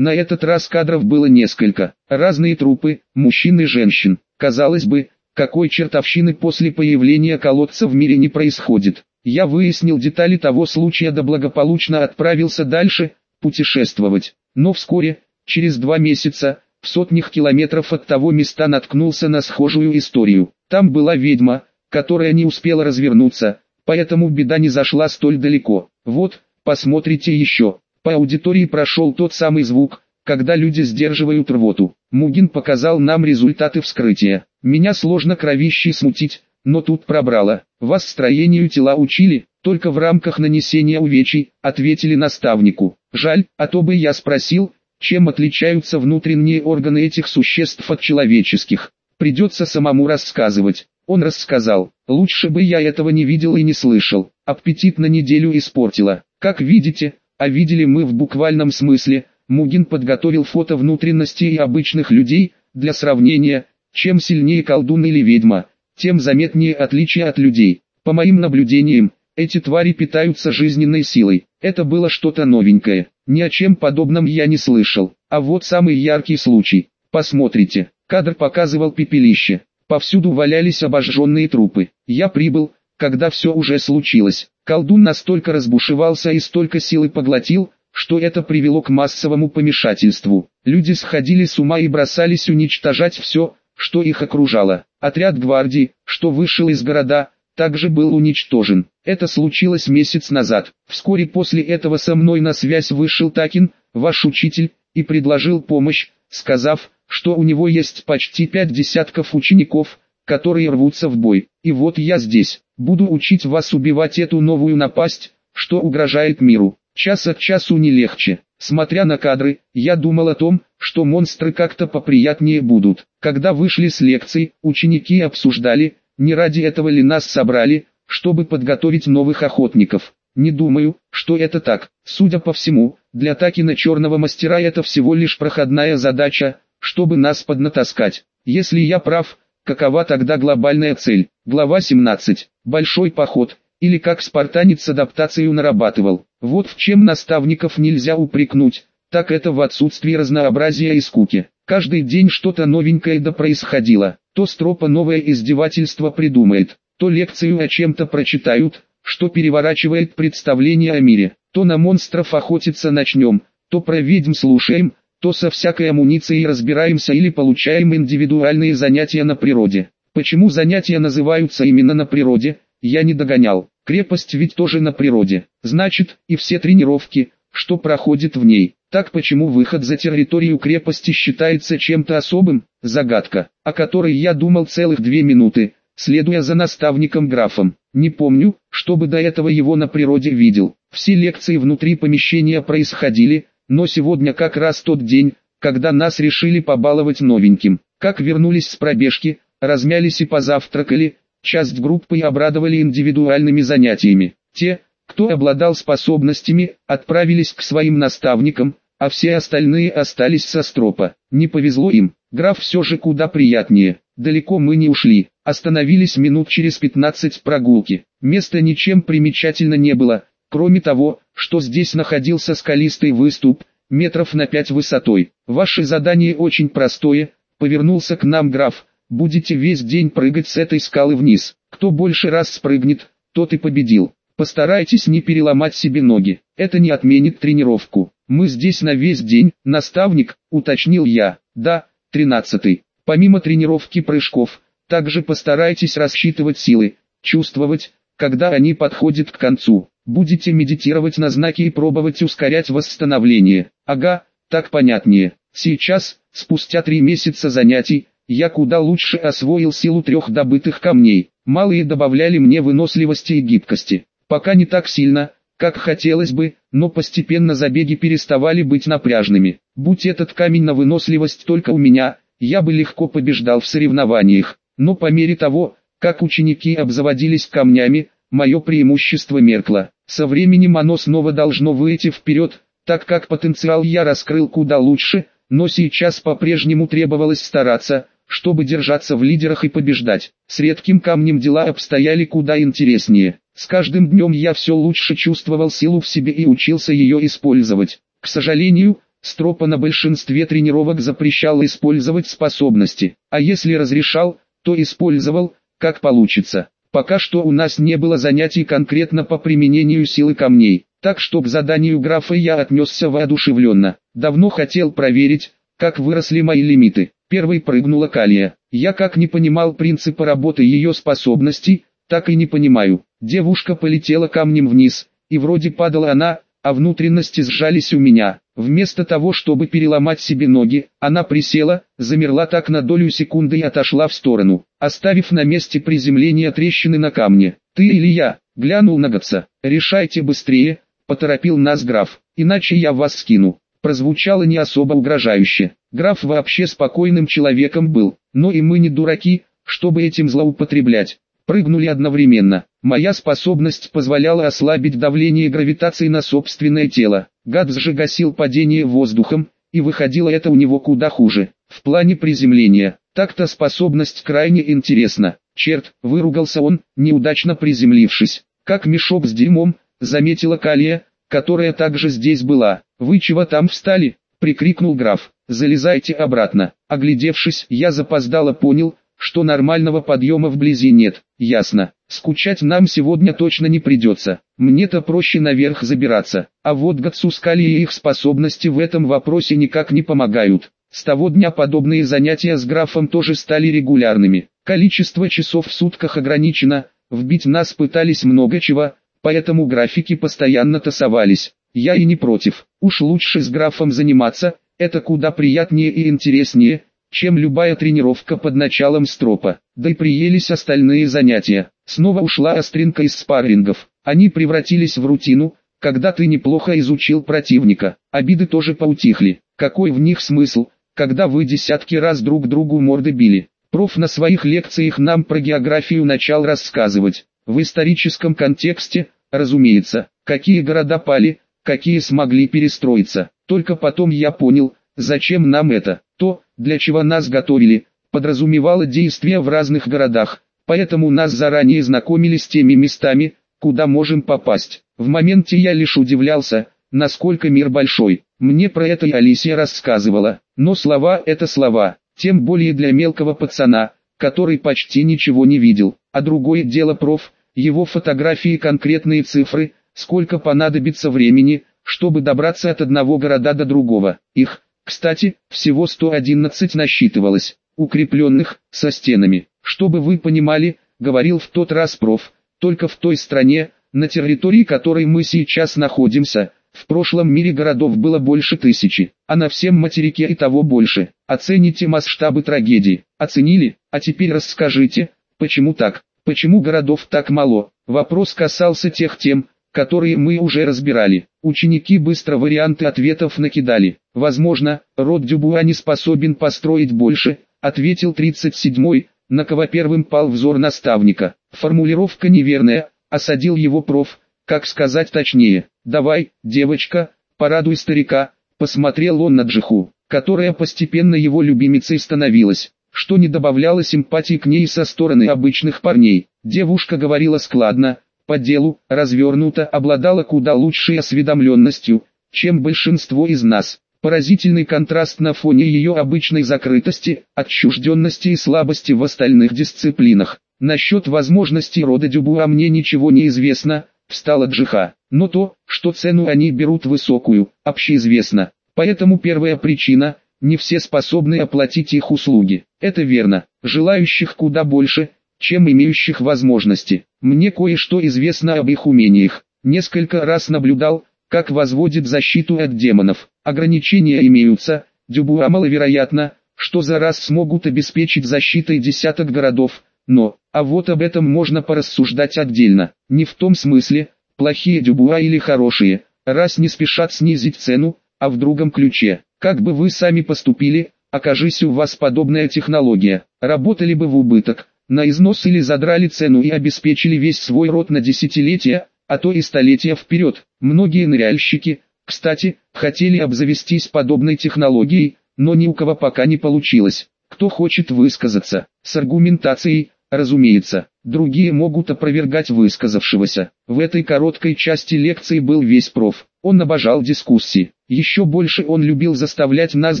На этот раз кадров было несколько. Разные трупы, мужчин и женщин. Казалось бы, какой чертовщины после появления колодца в мире не происходит. Я выяснил детали того случая да благополучно отправился дальше, путешествовать. Но вскоре, через два месяца, в сотнях километров от того места наткнулся на схожую историю. Там была ведьма, которая не успела развернуться, поэтому беда не зашла столь далеко. Вот, посмотрите еще. По аудитории прошел тот самый звук, когда люди сдерживают рвоту. Мугин показал нам результаты вскрытия. Меня сложно кровищей смутить, но тут пробрало. Вас строению тела учили, только в рамках нанесения увечий, ответили наставнику. Жаль, а то бы я спросил, чем отличаются внутренние органы этих существ от человеческих. Придется самому рассказывать. Он рассказал. Лучше бы я этого не видел и не слышал. Аппетит на неделю испортила. Как видите, а видели мы в буквальном смысле, Мугин подготовил фото внутренностей обычных людей, для сравнения, чем сильнее колдун или ведьма, тем заметнее отличие от людей. По моим наблюдениям, эти твари питаются жизненной силой. Это было что-то новенькое. Ни о чем подобном я не слышал. А вот самый яркий случай. Посмотрите. Кадр показывал пепелище. Повсюду валялись обожженные трупы. Я прибыл, когда все уже случилось. Колдун настолько разбушевался и столько силы поглотил, что это привело к массовому помешательству. Люди сходили с ума и бросались уничтожать все, что их окружало. Отряд гвардии, что вышел из города, также был уничтожен. Это случилось месяц назад. Вскоре после этого со мной на связь вышел Такин, ваш учитель, и предложил помощь, сказав, что у него есть почти пять десятков учеников, которые рвутся в бой. И вот я здесь, буду учить вас убивать эту новую напасть, что угрожает миру. Час от часу не легче. Смотря на кадры, я думал о том, что монстры как-то поприятнее будут. Когда вышли с лекций, ученики обсуждали, не ради этого ли нас собрали, чтобы подготовить новых охотников. Не думаю, что это так. Судя по всему, для Такина Черного Мастера это всего лишь проходная задача, чтобы нас поднатаскать. Если я прав, какова тогда глобальная цель? Глава 17. Большой поход. Или как спартанец адаптацию нарабатывал. Вот в чем наставников нельзя упрекнуть, так это в отсутствии разнообразия и скуки. Каждый день что-то новенькое да происходило. То стропа новое издевательство придумает, то лекцию о чем-то прочитают, что переворачивает представление о мире. То на монстров охотиться начнем, то про ведьм слушаем, то со всякой амуницией разбираемся или получаем индивидуальные занятия на природе. Почему занятия называются именно на природе, я не догонял. Крепость ведь тоже на природе. Значит, и все тренировки, что проходит в ней. Так почему выход за территорию крепости считается чем-то особым? Загадка, о которой я думал целых две минуты, следуя за наставником графом. Не помню, чтобы до этого его на природе видел. Все лекции внутри помещения происходили, но сегодня как раз тот день, когда нас решили побаловать новеньким. Как вернулись с пробежки, размялись и позавтракали, часть группы обрадовали индивидуальными занятиями. Те, кто обладал способностями, отправились к своим наставникам, а все остальные остались со стропа. Не повезло им, граф все же куда приятнее. Далеко мы не ушли, остановились минут через 15 прогулки. Место ничем примечательно не было, Кроме того, что здесь находился скалистый выступ, метров на пять высотой. Ваше задание очень простое, повернулся к нам граф, будете весь день прыгать с этой скалы вниз. Кто больше раз спрыгнет, тот и победил. Постарайтесь не переломать себе ноги, это не отменит тренировку. Мы здесь на весь день, наставник, уточнил я. Да, тринадцатый. Помимо тренировки прыжков, также постарайтесь рассчитывать силы, чувствовать, когда они подходят к концу. Будете медитировать на знаки и пробовать ускорять восстановление. Ага, так понятнее. Сейчас, спустя три месяца занятий, я куда лучше освоил силу трех добытых камней. Малые добавляли мне выносливости и гибкости. Пока не так сильно, как хотелось бы, но постепенно забеги переставали быть напряжными. Будь этот камень на выносливость только у меня, я бы легко побеждал в соревнованиях. Но по мере того, как ученики обзаводились камнями, мое преимущество меркло. Со временем оно снова должно выйти вперед, так как потенциал я раскрыл куда лучше, но сейчас по-прежнему требовалось стараться, чтобы держаться в лидерах и побеждать. С редким камнем дела обстояли куда интереснее. С каждым днем я все лучше чувствовал силу в себе и учился ее использовать. К сожалению, Стропа на большинстве тренировок запрещал использовать способности, а если разрешал, то использовал, как получится. Пока что у нас не было занятий конкретно по применению силы камней, так что к заданию графа я отнесся воодушевленно. Давно хотел проверить, как выросли мои лимиты. Первой прыгнула Калия. Я как не понимал принципа работы ее способностей, так и не понимаю. Девушка полетела камнем вниз, и вроде падала она, а внутренности сжались у меня. Вместо того, чтобы переломать себе ноги, она присела, замерла так на долю секунды и отошла в сторону, оставив на месте приземления трещины на камне. «Ты или я?» — глянул на Гатса. «Решайте быстрее», — поторопил нас граф, — «иначе я вас скину». Прозвучало не особо угрожающе. Граф вообще спокойным человеком был, но и мы не дураки, чтобы этим злоупотреблять прыгнули одновременно. Моя способность позволяла ослабить давление гравитации на собственное тело. Гадс же гасил падение воздухом, и выходило это у него куда хуже. В плане приземления, так-то способность крайне интересна. Черт, выругался он, неудачно приземлившись. Как мешок с дерьмом, заметила Калия, которая также здесь была. «Вы чего там встали?» — прикрикнул граф. «Залезайте обратно». Оглядевшись, я запоздало понял, что нормального подъема вблизи нет. Ясно, скучать нам сегодня точно не придется. Мне-то проще наверх забираться, а вот Гацускали и их способности в этом вопросе никак не помогают. С того дня подобные занятия с графом тоже стали регулярными. Количество часов в сутках ограничено, вбить нас пытались много чего, поэтому графики постоянно тасовались. Я и не против, уж лучше с графом заниматься, это куда приятнее и интереснее, чем любая тренировка под началом стропа. Да и приелись остальные занятия. Снова ушла остринка из спаррингов. Они превратились в рутину, когда ты неплохо изучил противника. Обиды тоже поутихли. Какой в них смысл, когда вы десятки раз друг другу морды били? Проф на своих лекциях нам про географию начал рассказывать. В историческом контексте, разумеется, какие города пали, какие смогли перестроиться. Только потом я понял, зачем нам это. То, для чего нас готовили, подразумевало действия в разных городах, поэтому нас заранее знакомили с теми местами, куда можем попасть. В моменте я лишь удивлялся, насколько мир большой. Мне про это и Алисия рассказывала, но слова это слова, тем более для мелкого пацана, который почти ничего не видел. А другое дело проф, его фотографии конкретные цифры, сколько понадобится времени, чтобы добраться от одного города до другого. Их, кстати, всего 111 насчитывалось, укрепленных, со стенами. Чтобы вы понимали, говорил в тот раз проф, только в той стране, на территории которой мы сейчас находимся, в прошлом мире городов было больше тысячи, а на всем материке и того больше. Оцените масштабы трагедии. Оценили? А теперь расскажите, почему так? Почему городов так мало? Вопрос касался тех тем, которые мы уже разбирали. Ученики быстро варианты ответов накидали. Возможно, род Дюбуа не способен построить больше, ответил 37-й, на кого первым пал взор наставника. Формулировка неверная, осадил его проф, как сказать точнее. «Давай, девочка, порадуй старика», посмотрел он на Джиху, которая постепенно его любимицей становилась, что не добавляло симпатии к ней со стороны обычных парней. Девушка говорила складно, по делу, развернуто обладала куда лучшей осведомленностью, чем большинство из нас. Поразительный контраст на фоне ее обычной закрытости, отчужденности и слабости в остальных дисциплинах. Насчет возможностей рода Дюбуа мне ничего не известно, встала Джиха, но то, что цену они берут высокую, общеизвестно. Поэтому первая причина – не все способны оплатить их услуги. Это верно, желающих куда больше, чем имеющих возможности. Мне кое-что известно об их умениях. Несколько раз наблюдал, как возводит защиту от демонов. Ограничения имеются, Дюбуа маловероятно, что за раз смогут обеспечить защитой десяток городов, но, а вот об этом можно порассуждать отдельно. Не в том смысле, плохие Дюбуа или хорошие, раз не спешат снизить цену, а в другом ключе. Как бы вы сами поступили, окажись у вас подобная технология, работали бы в убыток, на износ или задрали цену и обеспечили весь свой род на десятилетия, а то и столетия вперед. Многие ныряльщики, кстати, хотели обзавестись подобной технологией, но ни у кого пока не получилось. Кто хочет высказаться, с аргументацией, разумеется, другие могут опровергать высказавшегося. В этой короткой части лекции был весь проф. Он обожал дискуссии. Еще больше он любил заставлять нас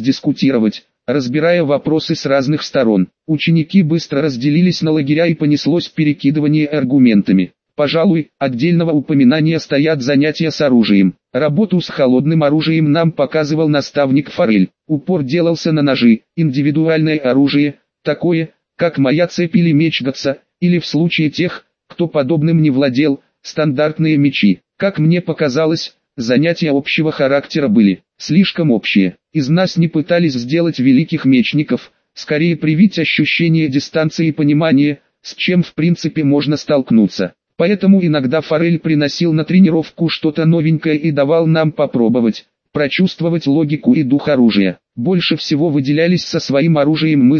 дискутировать, разбирая вопросы с разных сторон. Ученики быстро разделились на лагеря и понеслось перекидывание аргументами. Пожалуй, отдельного упоминания стоят занятия с оружием. Работу с холодным оружием нам показывал наставник Форель. Упор делался на ножи, индивидуальное оружие, такое, как моя цепь или меч Гатса, или в случае тех, кто подобным не владел, стандартные мечи. Как мне показалось, занятия общего характера были, слишком общие. Из нас не пытались сделать великих мечников, скорее привить ощущение дистанции и понимания, с чем в принципе можно столкнуться. Поэтому иногда Форель приносил на тренировку что-то новенькое и давал нам попробовать, прочувствовать логику и дух оружия. Больше всего выделялись со своим оружием мы.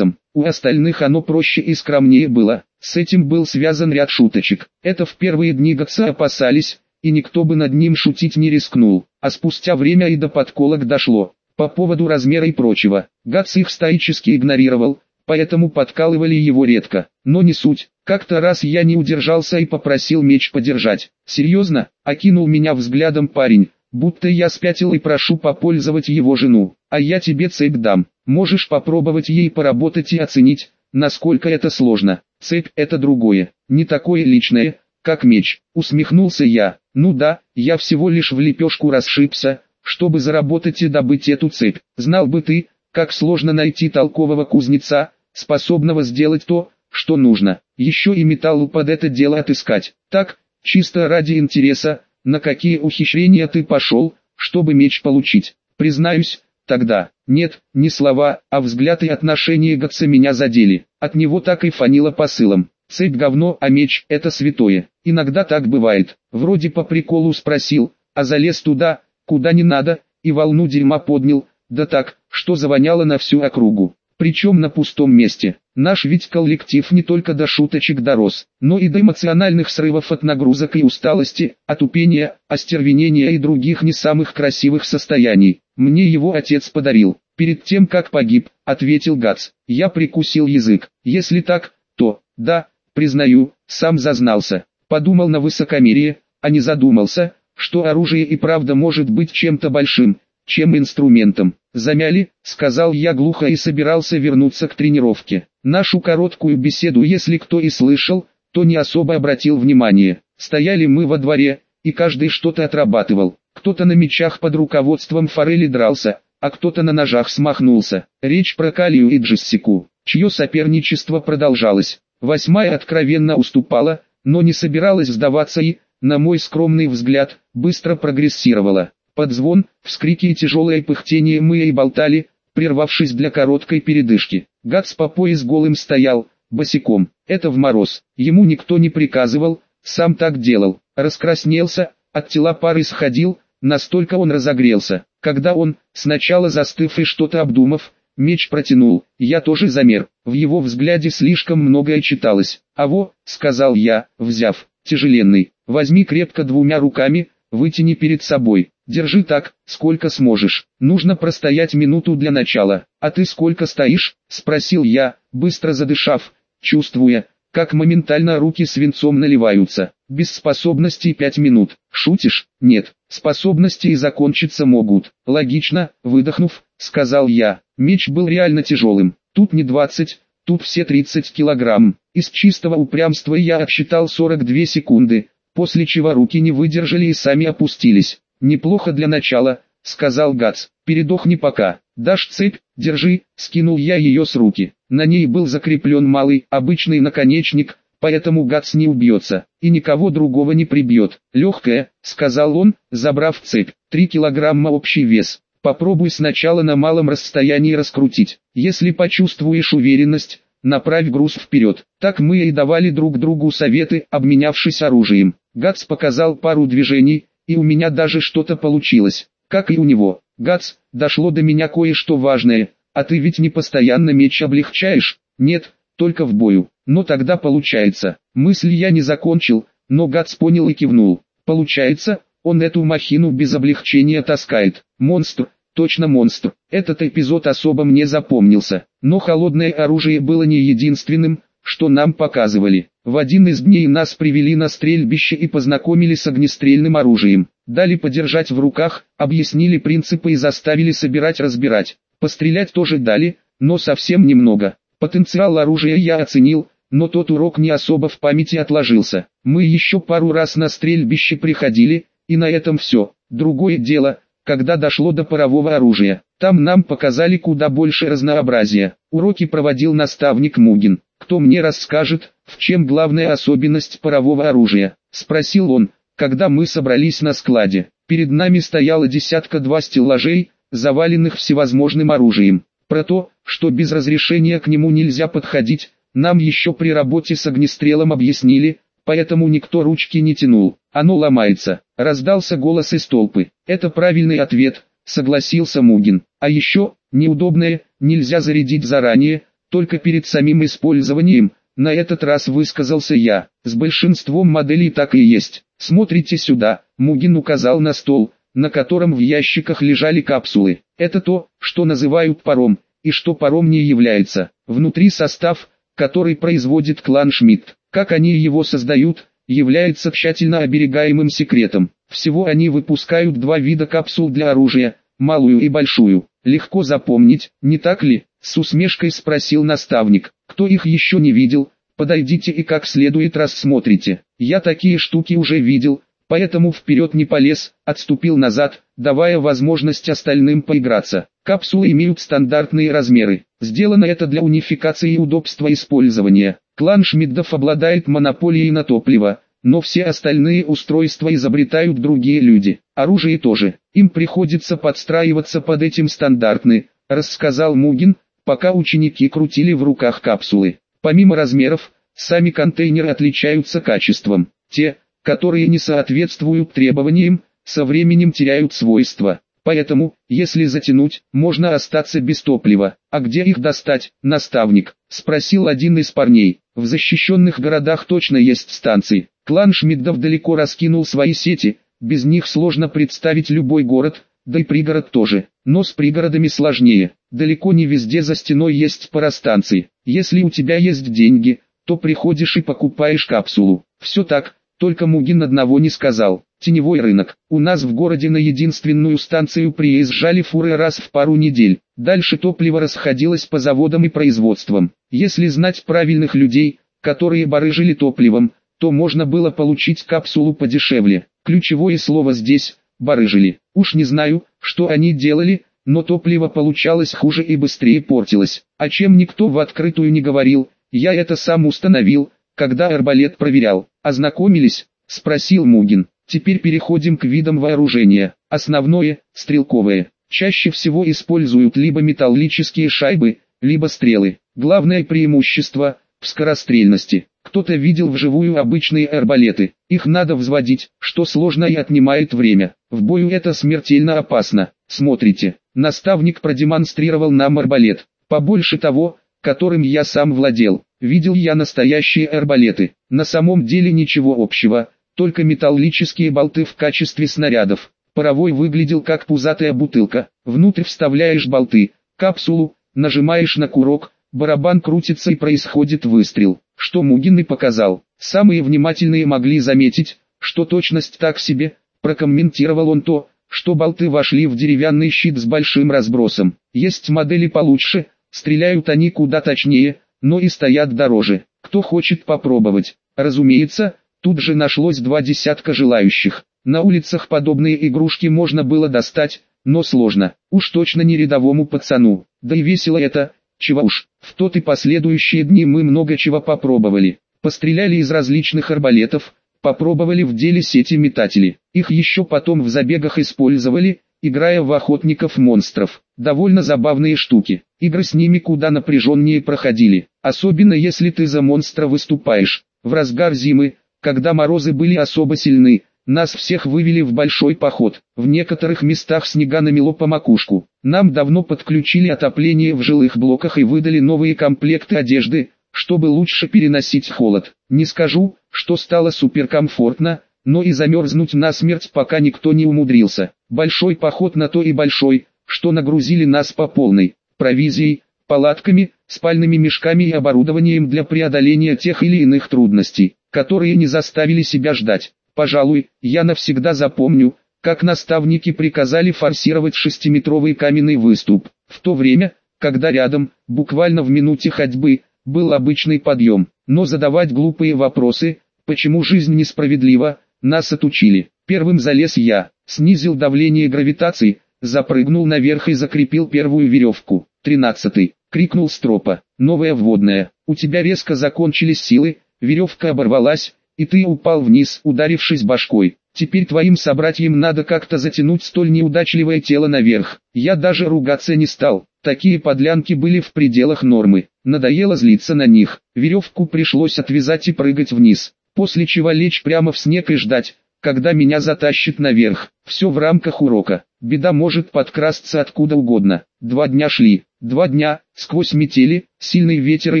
У остальных оно проще и скромнее было. С этим был связан ряд шуточек. Это в первые дни Гатса опасались, и никто бы над ним шутить не рискнул. А спустя время и до подколок дошло. По поводу размера и прочего, Гатс их стоически игнорировал, поэтому подкалывали его редко. Но не суть. Как-то раз я не удержался и попросил меч подержать. Серьезно, окинул меня взглядом парень, будто я спятил и прошу попользовать его жену. А я тебе цепь дам. Можешь попробовать ей поработать и оценить, насколько это сложно. Цепь – это другое, не такое личное, как меч. Усмехнулся я. Ну да, я всего лишь в лепешку расшибся, чтобы заработать и добыть эту цепь. Знал бы ты, как сложно найти толкового кузнеца, способного сделать то, что нужно. Еще и металлу под это дело отыскать. Так, чисто ради интереса, на какие ухищрения ты пошел, чтобы меч получить. Признаюсь, тогда, нет, не слова, а взгляд и отношение Гатса меня задели. От него так и фанило посылом. Цепь говно, а меч – это святое. Иногда так бывает. Вроде по приколу спросил, а залез туда, куда не надо, и волну дерьма поднял, да так, что завоняло на всю округу. Причем на пустом месте. Наш ведь коллектив не только до шуточек дорос, но и до эмоциональных срывов от нагрузок и усталости, отупения, остервенения и других не самых красивых состояний. Мне его отец подарил. Перед тем как погиб, ответил Гац. Я прикусил язык. Если так, то, да, признаю, сам зазнался. Подумал на высокомерие, а не задумался, что оружие и правда может быть чем-то большим, чем инструментом. «Замяли», — сказал я глухо и собирался вернуться к тренировке. Нашу короткую беседу если кто и слышал, то не особо обратил внимание. Стояли мы во дворе, и каждый что-то отрабатывал. Кто-то на мечах под руководством Форели дрался, а кто-то на ножах смахнулся. Речь про Калию и Джессику, чье соперничество продолжалось. Восьмая откровенно уступала, но не собиралась сдаваться и, на мой скромный взгляд, быстро прогрессировала. Под звон, вскрики и тяжелое пыхтение мы и болтали, прервавшись для короткой передышки. Гац по пояс голым стоял, босиком. Это в мороз. Ему никто не приказывал, сам так делал. Раскраснелся, от тела пары сходил, настолько он разогрелся. Когда он, сначала застыв и что-то обдумав, меч протянул, я тоже замер. В его взгляде слишком многое читалось. «А во», — сказал я, взяв, тяжеленный, возьми крепко двумя руками, вытяни перед собой. Держи так, сколько сможешь. Нужно простоять минуту для начала. А ты сколько стоишь? Спросил я, быстро задышав, чувствуя, как моментально руки свинцом наливаются. Без способностей пять минут. Шутишь? Нет. Способности и закончиться могут. Логично, выдохнув, сказал я. Меч был реально тяжелым. Тут не двадцать, тут все тридцать килограмм. Из чистого упрямства я отсчитал 42 секунды, после чего руки не выдержали и сами опустились. «Неплохо для начала», — сказал Гац. «Передохни пока. Дашь цепь, держи», — скинул я ее с руки. На ней был закреплен малый, обычный наконечник, поэтому Гац не убьется, и никого другого не прибьет. «Легкая», — сказал он, забрав цепь. «Три килограмма общий вес. Попробуй сначала на малом расстоянии раскрутить. Если почувствуешь уверенность, направь груз вперед. Так мы и давали друг другу советы, обменявшись оружием. Гац показал пару движений, и у меня даже что-то получилось, как и у него. Гац, дошло до меня кое-что важное, а ты ведь не постоянно меч облегчаешь, нет, только в бою. Но тогда получается, мысль я не закончил, но Гац понял и кивнул. Получается, он эту махину без облегчения таскает. Монстр, точно монстр. Этот эпизод особо мне запомнился. Но холодное оружие было не единственным, что нам показывали. В один из дней нас привели на стрельбище и познакомили с огнестрельным оружием. дали подержать в руках, объяснили принципы и заставили собирать-разбирать. Пострелять тоже дали, но совсем немного. Потенциал оружия я оценил, но тот урок не особо в памяти отложился. Мы еще пару раз на стрельбище приходили, и на этом все. Другое дело, когда дошло до парового оружия. Там нам показали куда больше разнообразия. Уроки проводил наставник Мугин. «Кто мне расскажет, в чем главная особенность парового оружия?» – спросил он, когда мы собрались на складе. Перед нами стояла десятка-два стеллажей, заваленных всевозможным оружием. Про то, что без разрешения к нему нельзя подходить, нам еще при работе с огнестрелом объяснили, поэтому никто ручки не тянул. Оно ломается. Раздался голос из толпы. Это правильный ответ, согласился Мугин. А еще, неудобное, нельзя зарядить заранее, только перед самим использованием, на этот раз высказался я. С большинством моделей так и есть. Смотрите сюда, Мугин указал на стол, на котором в ящиках лежали капсулы. Это то, что называют паром, и что паром не является. Внутри состав, который производит клан Шмидт. Как они его создают, является тщательно оберегаемым секретом. Всего они выпускают два вида капсул для оружия, малую и большую. Легко запомнить, не так ли? С усмешкой спросил наставник. Кто их еще не видел, подойдите и как следует рассмотрите. Я такие штуки уже видел, поэтому вперед не полез, отступил назад, давая возможность остальным поиграться. Капсулы имеют стандартные размеры. Сделано это для унификации и удобства использования. Клан Шмидтов обладает монополией на топливо, но все остальные устройства изобретают другие люди. Оружие тоже. Им приходится подстраиваться под этим стандартны, рассказал Мугин, пока ученики крутили в руках капсулы. Помимо размеров, сами контейнеры отличаются качеством. Те, которые не соответствуют требованиям, со временем теряют свойства. Поэтому, если затянуть, можно остаться без топлива. А где их достать, наставник? Спросил один из парней. В защищенных городах точно есть станции. Клан Шмидтов далеко раскинул свои сети, без них сложно представить любой город, да и пригород тоже. Но с пригородами сложнее. Далеко не везде за стеной есть парастанции. Если у тебя есть деньги, то приходишь и покупаешь капсулу. Все так, только Мугин одного не сказал. Теневой рынок. У нас в городе на единственную станцию приезжали фуры раз в пару недель. Дальше топливо расходилось по заводам и производствам. Если знать правильных людей, которые барыжили топливом, то можно было получить капсулу подешевле. Ключевое слово здесь – барыжили. Уж не знаю, что они делали, но топливо получалось хуже и быстрее портилось. О чем никто в открытую не говорил, я это сам установил, когда арбалет проверял. Ознакомились? Спросил Мугин. Теперь переходим к видам вооружения. Основное – стрелковое. Чаще всего используют либо металлические шайбы, либо стрелы. Главное преимущество – в скорострельности. Кто-то видел вживую обычные арбалеты. Их надо взводить, что сложно и отнимает время. В бою это смертельно опасно. Смотрите, наставник продемонстрировал нам арбалет. Побольше того, которым я сам владел. Видел я настоящие арбалеты. На самом деле ничего общего только металлические болты в качестве снарядов. Паровой выглядел как пузатая бутылка. Внутрь вставляешь болты, капсулу, нажимаешь на курок, барабан крутится и происходит выстрел. Что Мугин и показал. Самые внимательные могли заметить, что точность так себе, прокомментировал он то, что болты вошли в деревянный щит с большим разбросом. Есть модели получше, стреляют они куда точнее, но и стоят дороже. Кто хочет попробовать? Разумеется, Тут же нашлось два десятка желающих. На улицах подобные игрушки можно было достать, но сложно. Уж точно не рядовому пацану. Да и весело это, чего уж. В тот и последующие дни мы много чего попробовали. Постреляли из различных арбалетов, попробовали в деле сети метатели. Их еще потом в забегах использовали, играя в охотников-монстров. Довольно забавные штуки. Игры с ними куда напряженнее проходили. Особенно если ты за монстра выступаешь. В разгар зимы, когда морозы были особо сильны, нас всех вывели в большой поход. В некоторых местах снега намело по макушку. Нам давно подключили отопление в жилых блоках и выдали новые комплекты одежды, чтобы лучше переносить холод. Не скажу, что стало суперкомфортно, но и замерзнуть насмерть пока никто не умудрился. Большой поход на то и большой, что нагрузили нас по полной. Провизией, палатками, спальными мешками и оборудованием для преодоления тех или иных трудностей которые не заставили себя ждать. Пожалуй, я навсегда запомню, как наставники приказали форсировать шестиметровый каменный выступ. В то время, когда рядом, буквально в минуте ходьбы, был обычный подъем. Но задавать глупые вопросы, почему жизнь несправедлива, нас отучили. Первым залез я, снизил давление гравитации, запрыгнул наверх и закрепил первую веревку. Тринадцатый. Крикнул Стропа. Новая вводная. У тебя резко закончились силы, веревка оборвалась, и ты упал вниз, ударившись башкой. Теперь твоим собратьям надо как-то затянуть столь неудачливое тело наверх. Я даже ругаться не стал. Такие подлянки были в пределах нормы. Надоело злиться на них. Веревку пришлось отвязать и прыгать вниз. После чего лечь прямо в снег и ждать, когда меня затащит наверх. Все в рамках урока. Беда может подкрасться откуда угодно. Два дня шли. Два дня, сквозь метели, сильный ветер и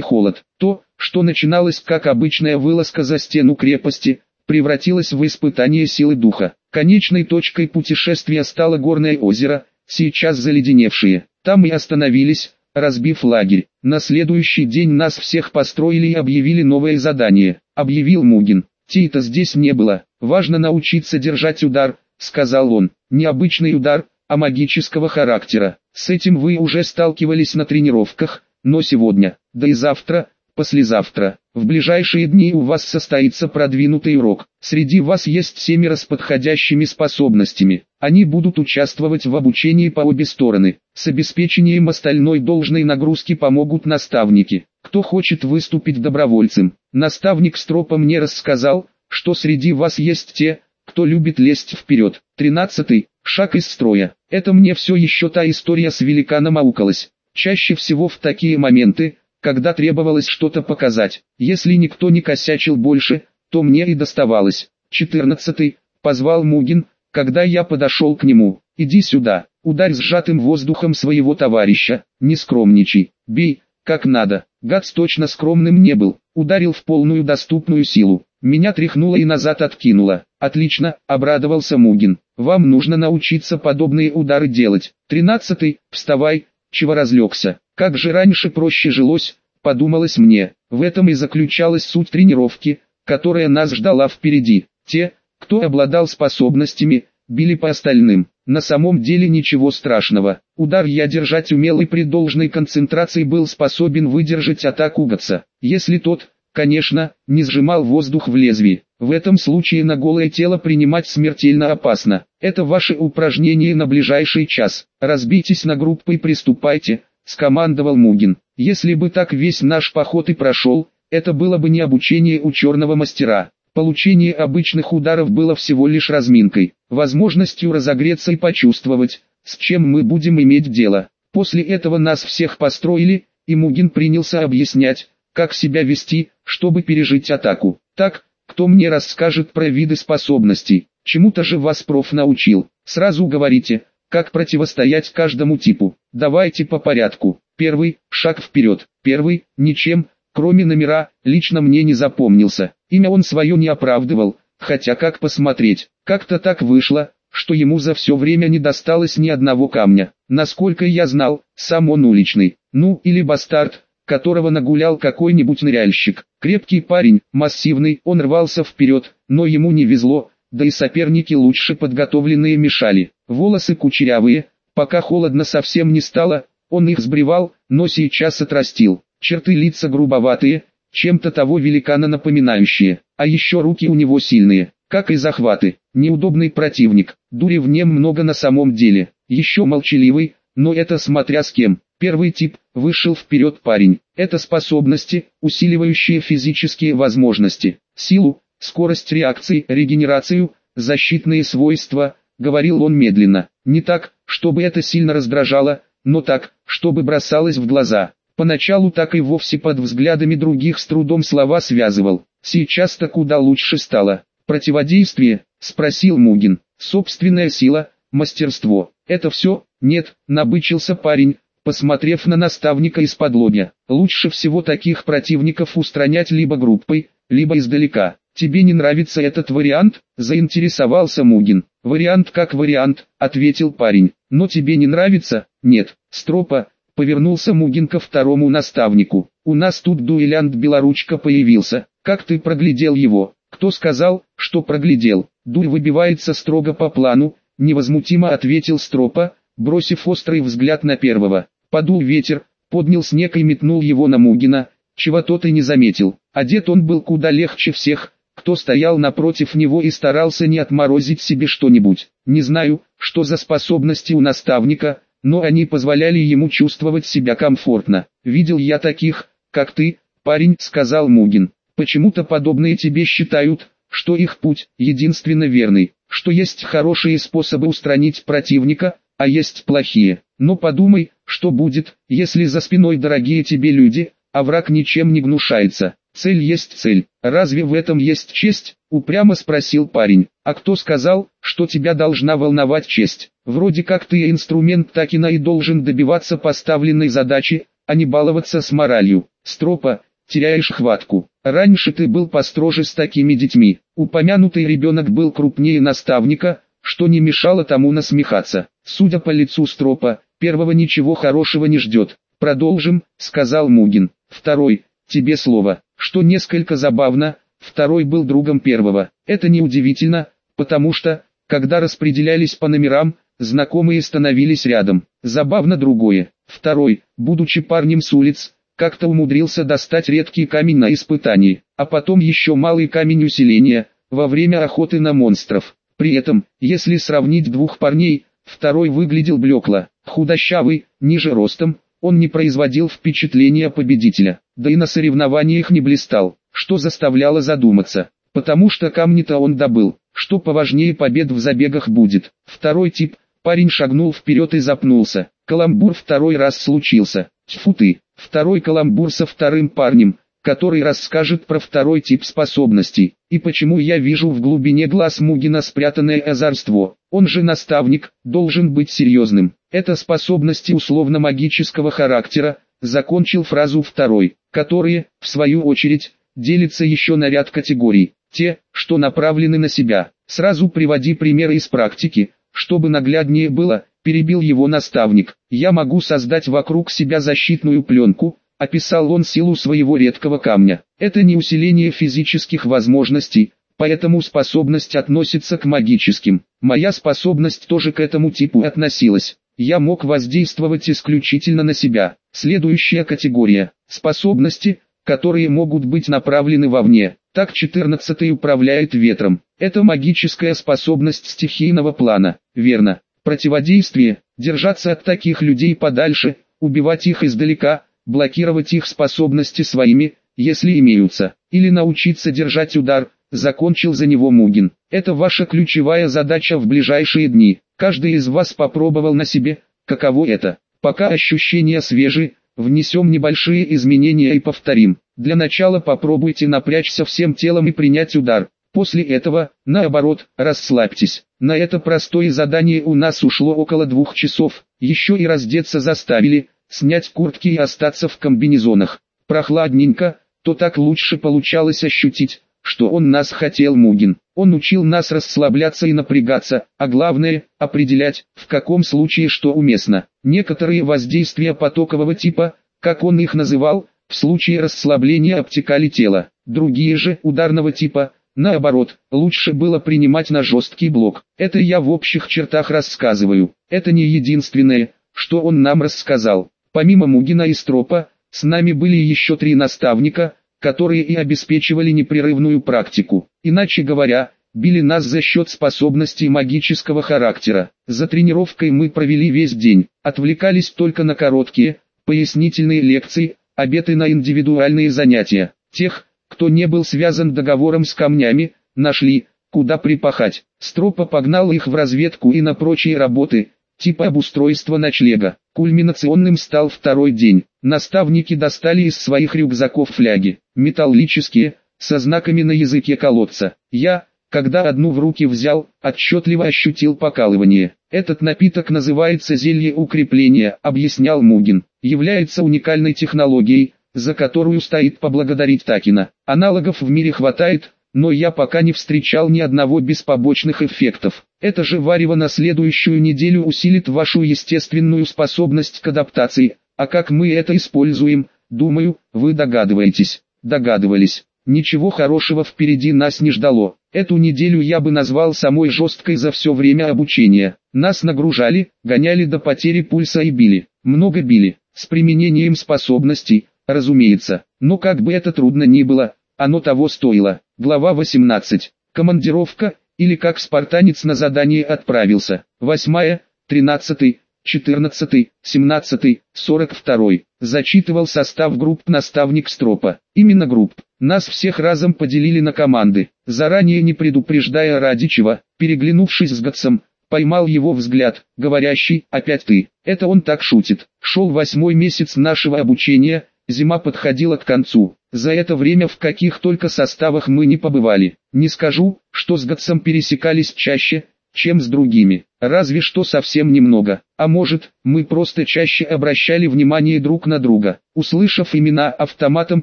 холод. То, что начиналось как обычная вылазка за стену крепости, превратилось в испытание силы духа. Конечной точкой путешествия стало горное озеро, сейчас заледеневшее. Там и остановились, разбив лагерь. На следующий день нас всех построили и объявили новое задание. Объявил Мугин. Тита здесь не было. Важно научиться держать удар, сказал он. Необычный удар, а магического характера. С этим вы уже сталкивались на тренировках, но сегодня, да и завтра, послезавтра, в ближайшие дни у вас состоится продвинутый урок. Среди вас есть семеро с подходящими способностями. Они будут участвовать в обучении по обе стороны. С обеспечением остальной должной нагрузки помогут наставники. Кто хочет выступить добровольцем? Наставник Стропа мне рассказал, что среди вас есть те, кто любит лезть вперед. Тринадцатый, шаг из строя. Это мне все еще та история с великаном аукалась. Чаще всего в такие моменты, когда требовалось что-то показать. Если никто не косячил больше, то мне и доставалось. Четырнадцатый, позвал Мугин, когда я подошел к нему. Иди сюда, ударь сжатым воздухом своего товарища, не скромничай, бей, как надо. Гац точно скромным не был, ударил в полную доступную силу. Меня тряхнуло и назад откинуло. Отлично, обрадовался Мугин. Вам нужно научиться подобные удары делать. Тринадцатый, вставай, чего разлегся. Как же раньше проще жилось, подумалось мне. В этом и заключалась суть тренировки, которая нас ждала впереди. Те, кто обладал способностями, били по остальным. На самом деле ничего страшного. Удар я держать умел и при должной концентрации был способен выдержать атаку Гатса. Если тот, конечно, не сжимал воздух в лезвии. В этом случае на голое тело принимать смертельно опасно. Это ваше упражнение на ближайший час. Разбейтесь на группы и приступайте, скомандовал Мугин. Если бы так весь наш поход и прошел, это было бы не обучение у черного мастера. Получение обычных ударов было всего лишь разминкой, возможностью разогреться и почувствовать, с чем мы будем иметь дело. После этого нас всех построили, и Мугин принялся объяснять, как себя вести, чтобы пережить атаку. Так, кто мне расскажет про виды способностей, чему-то же вас проф научил. Сразу говорите, как противостоять каждому типу? Давайте по порядку. Первый, шаг вперед. Первый, ничем, кроме номера, лично мне не запомнился. Имя он свое не оправдывал, хотя как посмотреть, как-то так вышло, что ему за все время не досталось ни одного камня. Насколько я знал, сам он уличный, ну или бастард, которого нагулял какой-нибудь ныряльщик. Крепкий парень, массивный, он рвался вперед, но ему не везло, да и соперники лучше подготовленные мешали. Волосы кучерявые, пока холодно совсем не стало, он их сбривал, но сейчас отрастил. Черты лица грубоватые, чем-то того великана напоминающие, а еще руки у него сильные, как и захваты. Неудобный противник, дури в нем много на самом деле, еще молчаливый, но это смотря с кем. Первый тип – вышел вперед парень. Это способности, усиливающие физические возможности, силу, скорость реакции, регенерацию, защитные свойства, говорил он медленно, не так, чтобы это сильно раздражало, но так, чтобы бросалось в глаза. Поначалу так и вовсе под взглядами других с трудом слова связывал. Сейчас-то куда лучше стало. Противодействие, спросил Мугин. Собственная сила, мастерство. Это все? Нет, набычился парень, посмотрев на наставника из-под лобья. Лучше всего таких противников устранять либо группой, либо издалека. «Тебе не нравится этот вариант?» – заинтересовался Мугин. «Вариант как вариант», – ответил парень. «Но тебе не нравится?» «Нет». Стропа, повернулся Мугин ко второму наставнику. «У нас тут дуэлянт Белоручка появился. Как ты проглядел его?» «Кто сказал, что проглядел?» «Дурь выбивается строго по плану, невозмутимо ответил Стропа, бросив острый взгляд на первого. Подул ветер, поднял снег и метнул его на Мугина, чего тот и не заметил. Одет он был куда легче всех, кто стоял напротив него и старался не отморозить себе что-нибудь. Не знаю, что за способности у наставника, но они позволяли ему чувствовать себя комфортно. Видел я таких, как ты, парень, сказал Мугин. Почему-то подобные тебе считают, что их путь единственно верный, что есть хорошие способы устранить противника, а есть плохие. Но подумай, что будет, если за спиной дорогие тебе люди, а враг ничем не гнушается. Цель есть цель. Разве в этом есть честь? Упрямо спросил парень. А кто сказал, что тебя должна волновать честь? Вроде как ты инструмент Такина и должен добиваться поставленной задачи, а не баловаться с моралью. Стропа, теряешь хватку. Раньше ты был построже с такими детьми. Упомянутый ребенок был крупнее наставника, что не мешало тому насмехаться. Судя по лицу Стропа, первого ничего хорошего не ждет. «Продолжим», — сказал Мугин. «Второй, тебе слово». Что несколько забавно, второй был другом первого. Это неудивительно, потому что, когда распределялись по номерам, знакомые становились рядом. Забавно другое. Второй, будучи парнем с улиц, как-то умудрился достать редкий камень на испытании, а потом еще малый камень усиления, во время охоты на монстров. При этом, если сравнить двух парней, второй выглядел блекло, худощавый, ниже ростом, он не производил впечатления победителя, да и на соревнованиях не блистал, что заставляло задуматься, потому что камни-то он добыл, что поважнее побед в забегах будет. Второй тип, парень шагнул вперед и запнулся, каламбур второй раз случился, тьфу ты, второй каламбур со вторым парнем, который расскажет про второй тип способностей, и почему я вижу в глубине глаз Мугина спрятанное озорство. Он же наставник, должен быть серьезным. Это способности условно-магического характера, закончил фразу второй, которые, в свою очередь, делятся еще на ряд категорий. Те, что направлены на себя. Сразу приводи примеры из практики, чтобы нагляднее было, перебил его наставник. Я могу создать вокруг себя защитную пленку, описал он силу своего редкого камня. Это не усиление физических возможностей, поэтому способность относится к магическим. Моя способность тоже к этому типу относилась. Я мог воздействовать исключительно на себя. Следующая категория – способности, которые могут быть направлены вовне. Так 14 управляет ветром. Это магическая способность стихийного плана. Верно. Противодействие – держаться от таких людей подальше, убивать их издалека, блокировать их способности своими, если имеются, или научиться держать удар, закончил за него Мугин. Это ваша ключевая задача в ближайшие дни. Каждый из вас попробовал на себе, каково это. Пока ощущения свежи, внесем небольшие изменения и повторим. Для начала попробуйте напрячься всем телом и принять удар. После этого, наоборот, расслабьтесь. На это простое задание у нас ушло около двух часов. Еще и раздеться заставили, снять куртки и остаться в комбинезонах. Прохладненько, то так лучше получалось ощутить, что он нас хотел Мугин. Он учил нас расслабляться и напрягаться, а главное, определять, в каком случае что уместно. Некоторые воздействия потокового типа, как он их называл, в случае расслабления обтекали тело. Другие же, ударного типа, наоборот, лучше было принимать на жесткий блок. Это я в общих чертах рассказываю. Это не единственное, что он нам рассказал. Помимо Мугина и Стропа, с нами были еще три наставника, которые и обеспечивали непрерывную практику. Иначе говоря, били нас за счет способностей магического характера. За тренировкой мы провели весь день, отвлекались только на короткие, пояснительные лекции, обеты на индивидуальные занятия. Тех, кто не был связан договором с камнями, нашли, куда припахать. Стропа погнал их в разведку и на прочие работы, типа обустройства ночлега. Кульминационным стал второй день. Наставники достали из своих рюкзаков фляги, металлические, со знаками на языке колодца. Я, когда одну в руки взял, отчетливо ощутил покалывание. Этот напиток называется зелье укрепления, объяснял Мугин. Является уникальной технологией, за которую стоит поблагодарить Такина. Аналогов в мире хватает, но я пока не встречал ни одного без побочных эффектов. Это же варево на следующую неделю усилит вашу естественную способность к адаптации, а как мы это используем, думаю, вы догадываетесь. Догадывались. Ничего хорошего впереди нас не ждало. Эту неделю я бы назвал самой жесткой за все время обучения. Нас нагружали, гоняли до потери пульса и били. Много били, с применением способностей, разумеется. Но как бы это трудно ни было, оно того стоило. Глава 18. Командировка, или как спартанец на задание отправился. 8, 13, 14, 17, 42. Зачитывал состав групп наставник Стропа. Именно групп. Нас всех разом поделили на команды. Заранее не предупреждая Радичева, переглянувшись с Гатсом, поймал его взгляд, говорящий «опять ты». Это он так шутит. Шел восьмой месяц нашего обучения, зима подходила к концу. За это время в каких только составах мы не побывали. Не скажу, что с Гатсом пересекались чаще, чем с другими, разве что совсем немного, а может, мы просто чаще обращали внимание друг на друга. Услышав имена, автоматом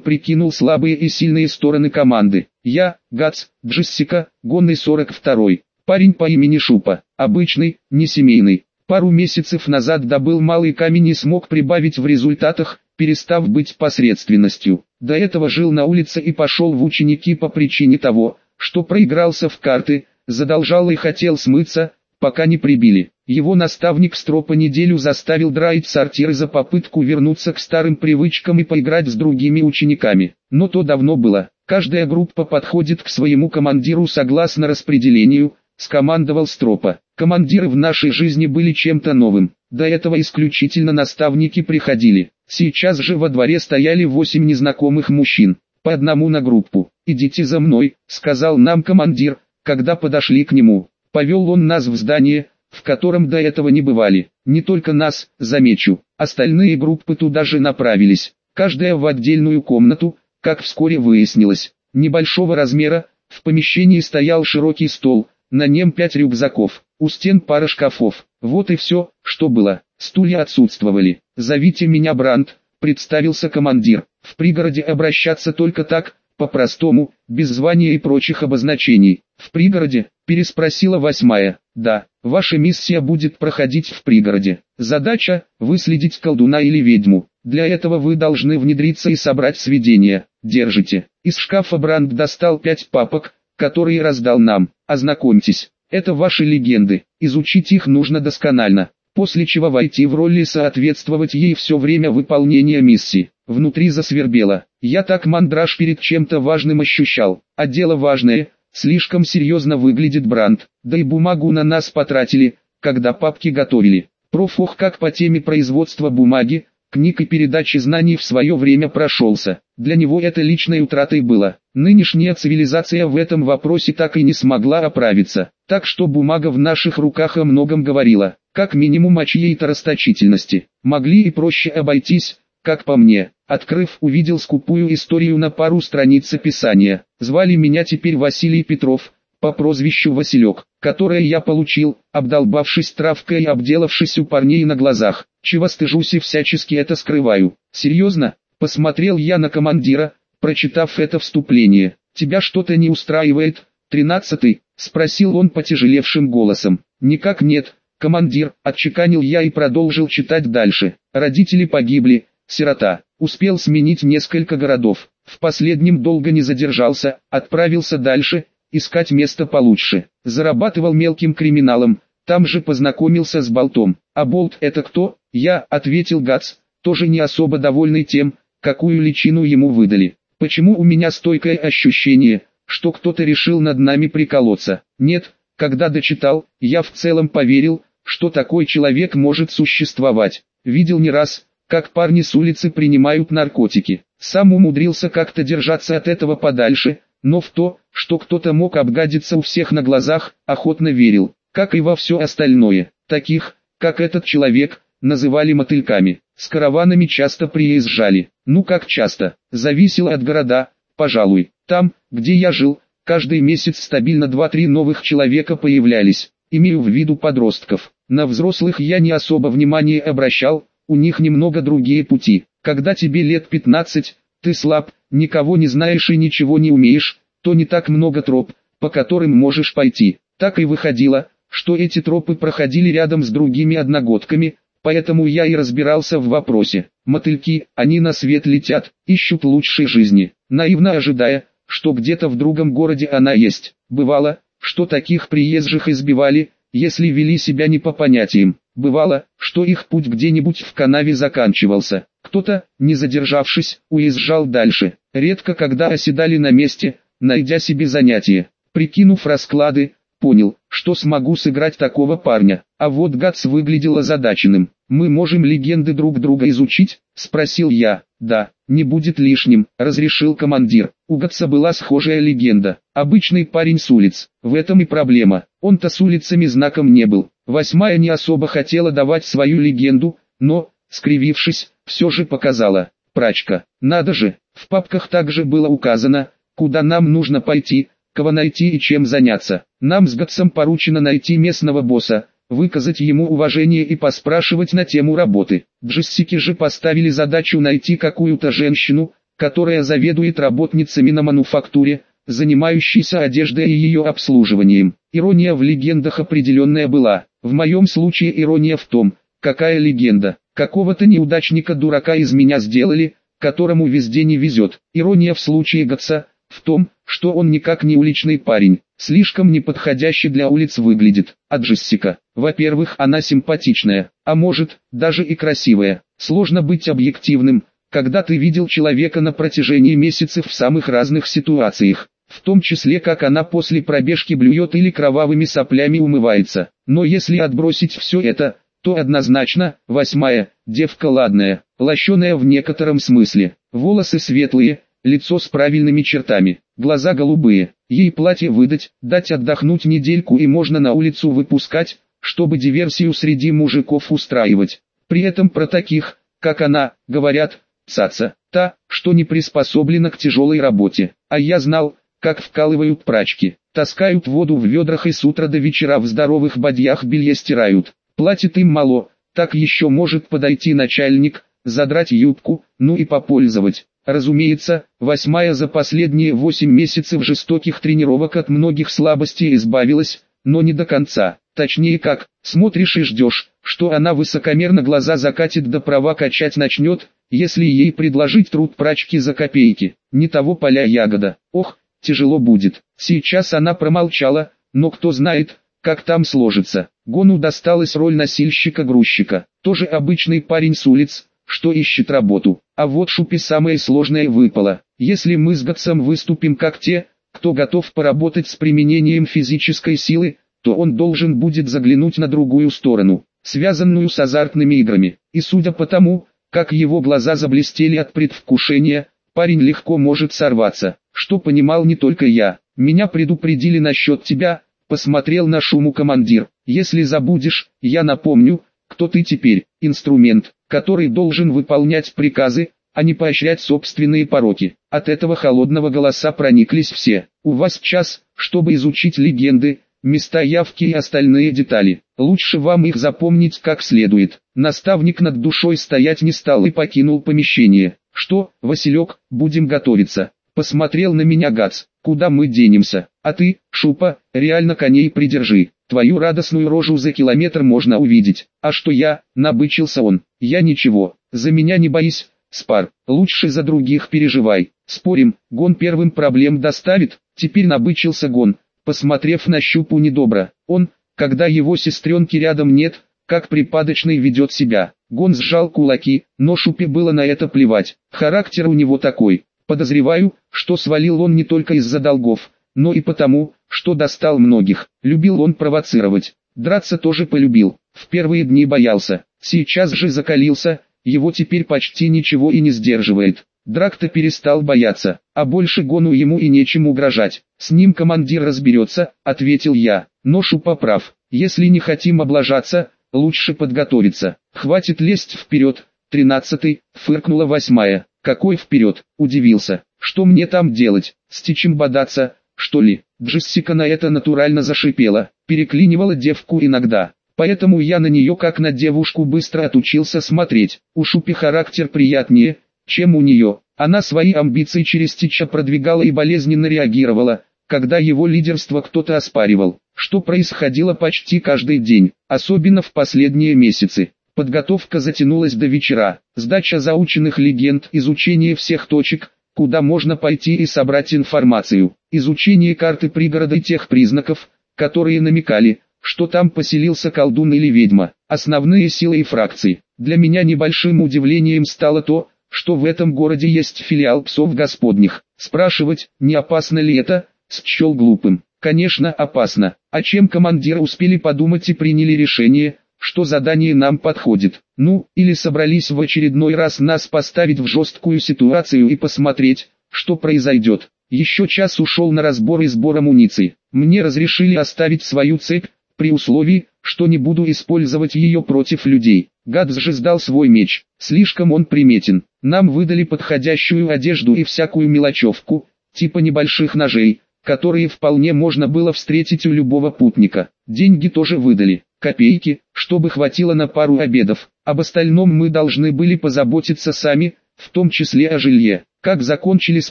прикинул слабые и сильные стороны команды. Я, Гац, Джессика, Гонный 42 парень по имени Шупа, обычный, не семейный. Пару месяцев назад добыл малый камень и смог прибавить в результатах, перестав быть посредственностью. До этого жил на улице и пошел в ученики по причине того, что проигрался в карты, задолжал и хотел смыться, пока не прибили. Его наставник Стропа неделю заставил драить сортиры за попытку вернуться к старым привычкам и поиграть с другими учениками. Но то давно было. Каждая группа подходит к своему командиру согласно распределению, скомандовал Стропа. Командиры в нашей жизни были чем-то новым. До этого исключительно наставники приходили. Сейчас же во дворе стояли восемь незнакомых мужчин, по одному на группу. «Идите за мной», — сказал нам командир, когда подошли к нему, повел он нас в здание, в котором до этого не бывали. Не только нас, замечу, остальные группы туда же направились, каждая в отдельную комнату, как вскоре выяснилось. Небольшого размера, в помещении стоял широкий стол, на нем пять рюкзаков, у стен пара шкафов. Вот и все, что было. Стулья отсутствовали. «Зовите меня Бранд», — представился командир. «В пригороде обращаться только так, по-простому, без звания и прочих обозначений. В пригороде, переспросила восьмая. Да, ваша миссия будет проходить в пригороде. Задача – выследить колдуна или ведьму. Для этого вы должны внедриться и собрать сведения. Держите. Из шкафа Бранд достал пять папок, которые раздал нам. Ознакомьтесь. Это ваши легенды. Изучить их нужно досконально. После чего войти в роль и соответствовать ей все время выполнения миссии. Внутри засвербело. Я так мандраж перед чем-то важным ощущал. А дело важное, слишком серьезно выглядит бранд. Да и бумагу на нас потратили, когда папки готовили. Профох как по теме производства бумаги, книг и передачи знаний в свое время прошелся. Для него это личной утратой было. Нынешняя цивилизация в этом вопросе так и не смогла оправиться. Так что бумага в наших руках о многом говорила. Как минимум о чьей-то расточительности. Могли и проще обойтись, как по мне. Открыв, увидел скупую историю на пару страниц описания. Звали меня теперь Василий Петров, по прозвищу Василек, которое я получил, обдолбавшись травкой и обделавшись у парней на глазах. Чего стыжусь и всячески это скрываю. Серьезно? Посмотрел я на командира, прочитав это вступление. Тебя что-то не устраивает? Тринадцатый, спросил он потяжелевшим голосом. Никак нет, командир, отчеканил я и продолжил читать дальше. Родители погибли, сирота. Успел сменить несколько городов. В последнем долго не задержался, отправился дальше, искать место получше. Зарабатывал мелким криминалом, там же познакомился с Болтом. А Болт это кто? Я, ответил Гац, тоже не особо довольный тем, какую личину ему выдали. Почему у меня стойкое ощущение, что кто-то решил над нами приколоться? Нет, когда дочитал, я в целом поверил, что такой человек может существовать. Видел не раз, как парни с улицы принимают наркотики. Сам умудрился как-то держаться от этого подальше, но в то, что кто-то мог обгадиться у всех на глазах, охотно верил, как и во все остальное. Таких, как этот человек, называли мотыльками. С караванами часто приезжали. Ну как часто, зависело от города, пожалуй. Там, где я жил, каждый месяц стабильно 2-3 новых человека появлялись. Имею в виду подростков. На взрослых я не особо внимания обращал, у них немного другие пути. Когда тебе лет 15, ты слаб, никого не знаешь и ничего не умеешь, то не так много троп, по которым можешь пойти. Так и выходило, что эти тропы проходили рядом с другими одногодками, поэтому я и разбирался в вопросе. Мотыльки, они на свет летят, ищут лучшей жизни, наивно ожидая, что где-то в другом городе она есть. Бывало, что таких приезжих избивали, если вели себя не по понятиям. Бывало, что их путь где-нибудь в канаве заканчивался. Кто-то, не задержавшись, уезжал дальше. Редко когда оседали на месте, найдя себе занятие. Прикинув расклады, понял, что смогу сыграть такого парня. А вот Гац выглядел озадаченным. «Мы можем легенды друг друга изучить?» – спросил я. «Да, не будет лишним», – разрешил командир. У Гатса была схожая легенда. Обычный парень с улиц. В этом и проблема. Он-то с улицами знаком не был. Восьмая не особо хотела давать свою легенду, но, скривившись, все же показала. Прачка. Надо же, в папках также было указано, куда нам нужно пойти, кого найти и чем заняться. Нам с Гатсом поручено найти местного босса, выказать ему уважение и поспрашивать на тему работы. Джессики же поставили задачу найти какую-то женщину, которая заведует работницами на мануфактуре, занимающейся одеждой и ее обслуживанием. Ирония в легендах определенная была. В моем случае ирония в том, какая легенда. Какого-то неудачника-дурака из меня сделали, которому везде не везет. Ирония в случае Гатса, в том, что он никак не уличный парень, слишком неподходящий для улиц выглядит. А Джессика, во-первых, она симпатичная, а может, даже и красивая. Сложно быть объективным, когда ты видел человека на протяжении месяцев в самых разных ситуациях, в том числе как она после пробежки блюет или кровавыми соплями умывается. Но если отбросить все это, то однозначно, восьмая, девка ладная, лощеная в некотором смысле, волосы светлые, лицо с правильными чертами, глаза голубые, ей платье выдать, дать отдохнуть недельку и можно на улицу выпускать, чтобы диверсию среди мужиков устраивать. При этом про таких, как она, говорят, цаца, та, что не приспособлена к тяжелой работе. А я знал, как вкалывают прачки, таскают воду в ведрах и с утра до вечера в здоровых бадьях белье стирают. Платит им мало, так еще может подойти начальник, задрать юбку, ну и попользовать. Разумеется, восьмая за последние восемь месяцев жестоких тренировок от многих слабостей избавилась, но не до конца. Точнее как, смотришь и ждешь, что она высокомерно глаза закатит да права качать начнет, если ей предложить труд прачки за копейки. Не того поля ягода. Ох, тяжело будет. Сейчас она промолчала, но кто знает, как там сложится. Гону досталась роль носильщика-грузчика. Тоже обычный парень с улиц, что ищет работу. А вот Шупи самое сложное выпало. Если мы с Гатсом выступим как те, кто готов поработать с применением физической силы, то он должен будет заглянуть на другую сторону, связанную с азартными играми. И судя по тому, как его глаза заблестели от предвкушения, парень легко может сорваться, что понимал не только я. Меня предупредили насчет тебя, посмотрел на шуму командир. Если забудешь, я напомню, кто ты теперь, инструмент, который должен выполнять приказы, а не поощрять собственные пороки. От этого холодного голоса прониклись все. У вас час, чтобы изучить легенды, места явки и остальные детали. Лучше вам их запомнить как следует. Наставник над душой стоять не стал и покинул помещение. Что, Василек, будем готовиться. Посмотрел на меня Гац, куда мы денемся. А ты, Шупа, реально коней придержи. Твою радостную рожу за километр можно увидеть. А что я, набычился он. Я ничего, за меня не боись, Спар, лучше за других переживай. Спорим, Гон первым проблем доставит. Теперь набычился Гон, посмотрев на щупу недобро. Он, когда его сестренки рядом нет, как припадочный ведет себя. Гон сжал кулаки, но Шупе было на это плевать. Характер у него такой. Подозреваю, что свалил он не только из-за долгов, но и потому, что достал многих. Любил он провоцировать. Драться тоже полюбил. В первые дни боялся. Сейчас же закалился, его теперь почти ничего и не сдерживает. Дракта перестал бояться, а больше Гону ему и нечем угрожать. С ним командир разберется, ответил я. Но Шупа прав. Если не хотим облажаться, лучше подготовиться. Хватит лезть вперед. Тринадцатый, фыркнула восьмая. Какой вперед, удивился. Что мне там делать, с течем бодаться, что ли? Джессика на это натурально зашипела, переклинивала девку иногда. Поэтому я на нее как на девушку быстро отучился смотреть. У Шупи характер приятнее, чем у нее. Она свои амбиции через Тича продвигала и болезненно реагировала, когда его лидерство кто-то оспаривал, что происходило почти каждый день, особенно в последние месяцы. Подготовка затянулась до вечера, сдача заученных легенд, изучение всех точек, куда можно пойти и собрать информацию. Изучение карты пригорода и тех признаков, которые намекали, что там поселился колдун или ведьма. Основные силы и фракции. Для меня небольшим удивлением стало то, что в этом городе есть филиал псов господних. Спрашивать, не опасно ли это, счел глупым. Конечно опасно. А чем командиры успели подумать и приняли решение, что задание нам подходит. Ну, или собрались в очередной раз нас поставить в жесткую ситуацию и посмотреть, что произойдет. Еще час ушел на разбор и сбор амуниции. Мне разрешили оставить свою цепь, при условии, что не буду использовать ее против людей. Гадс же сдал свой меч, слишком он приметен. Нам выдали подходящую одежду и всякую мелочевку, типа небольших ножей, которые вполне можно было встретить у любого путника. Деньги тоже выдали, копейки, чтобы хватило на пару обедов. Об остальном мы должны были позаботиться сами, в том числе о жилье. Как закончили с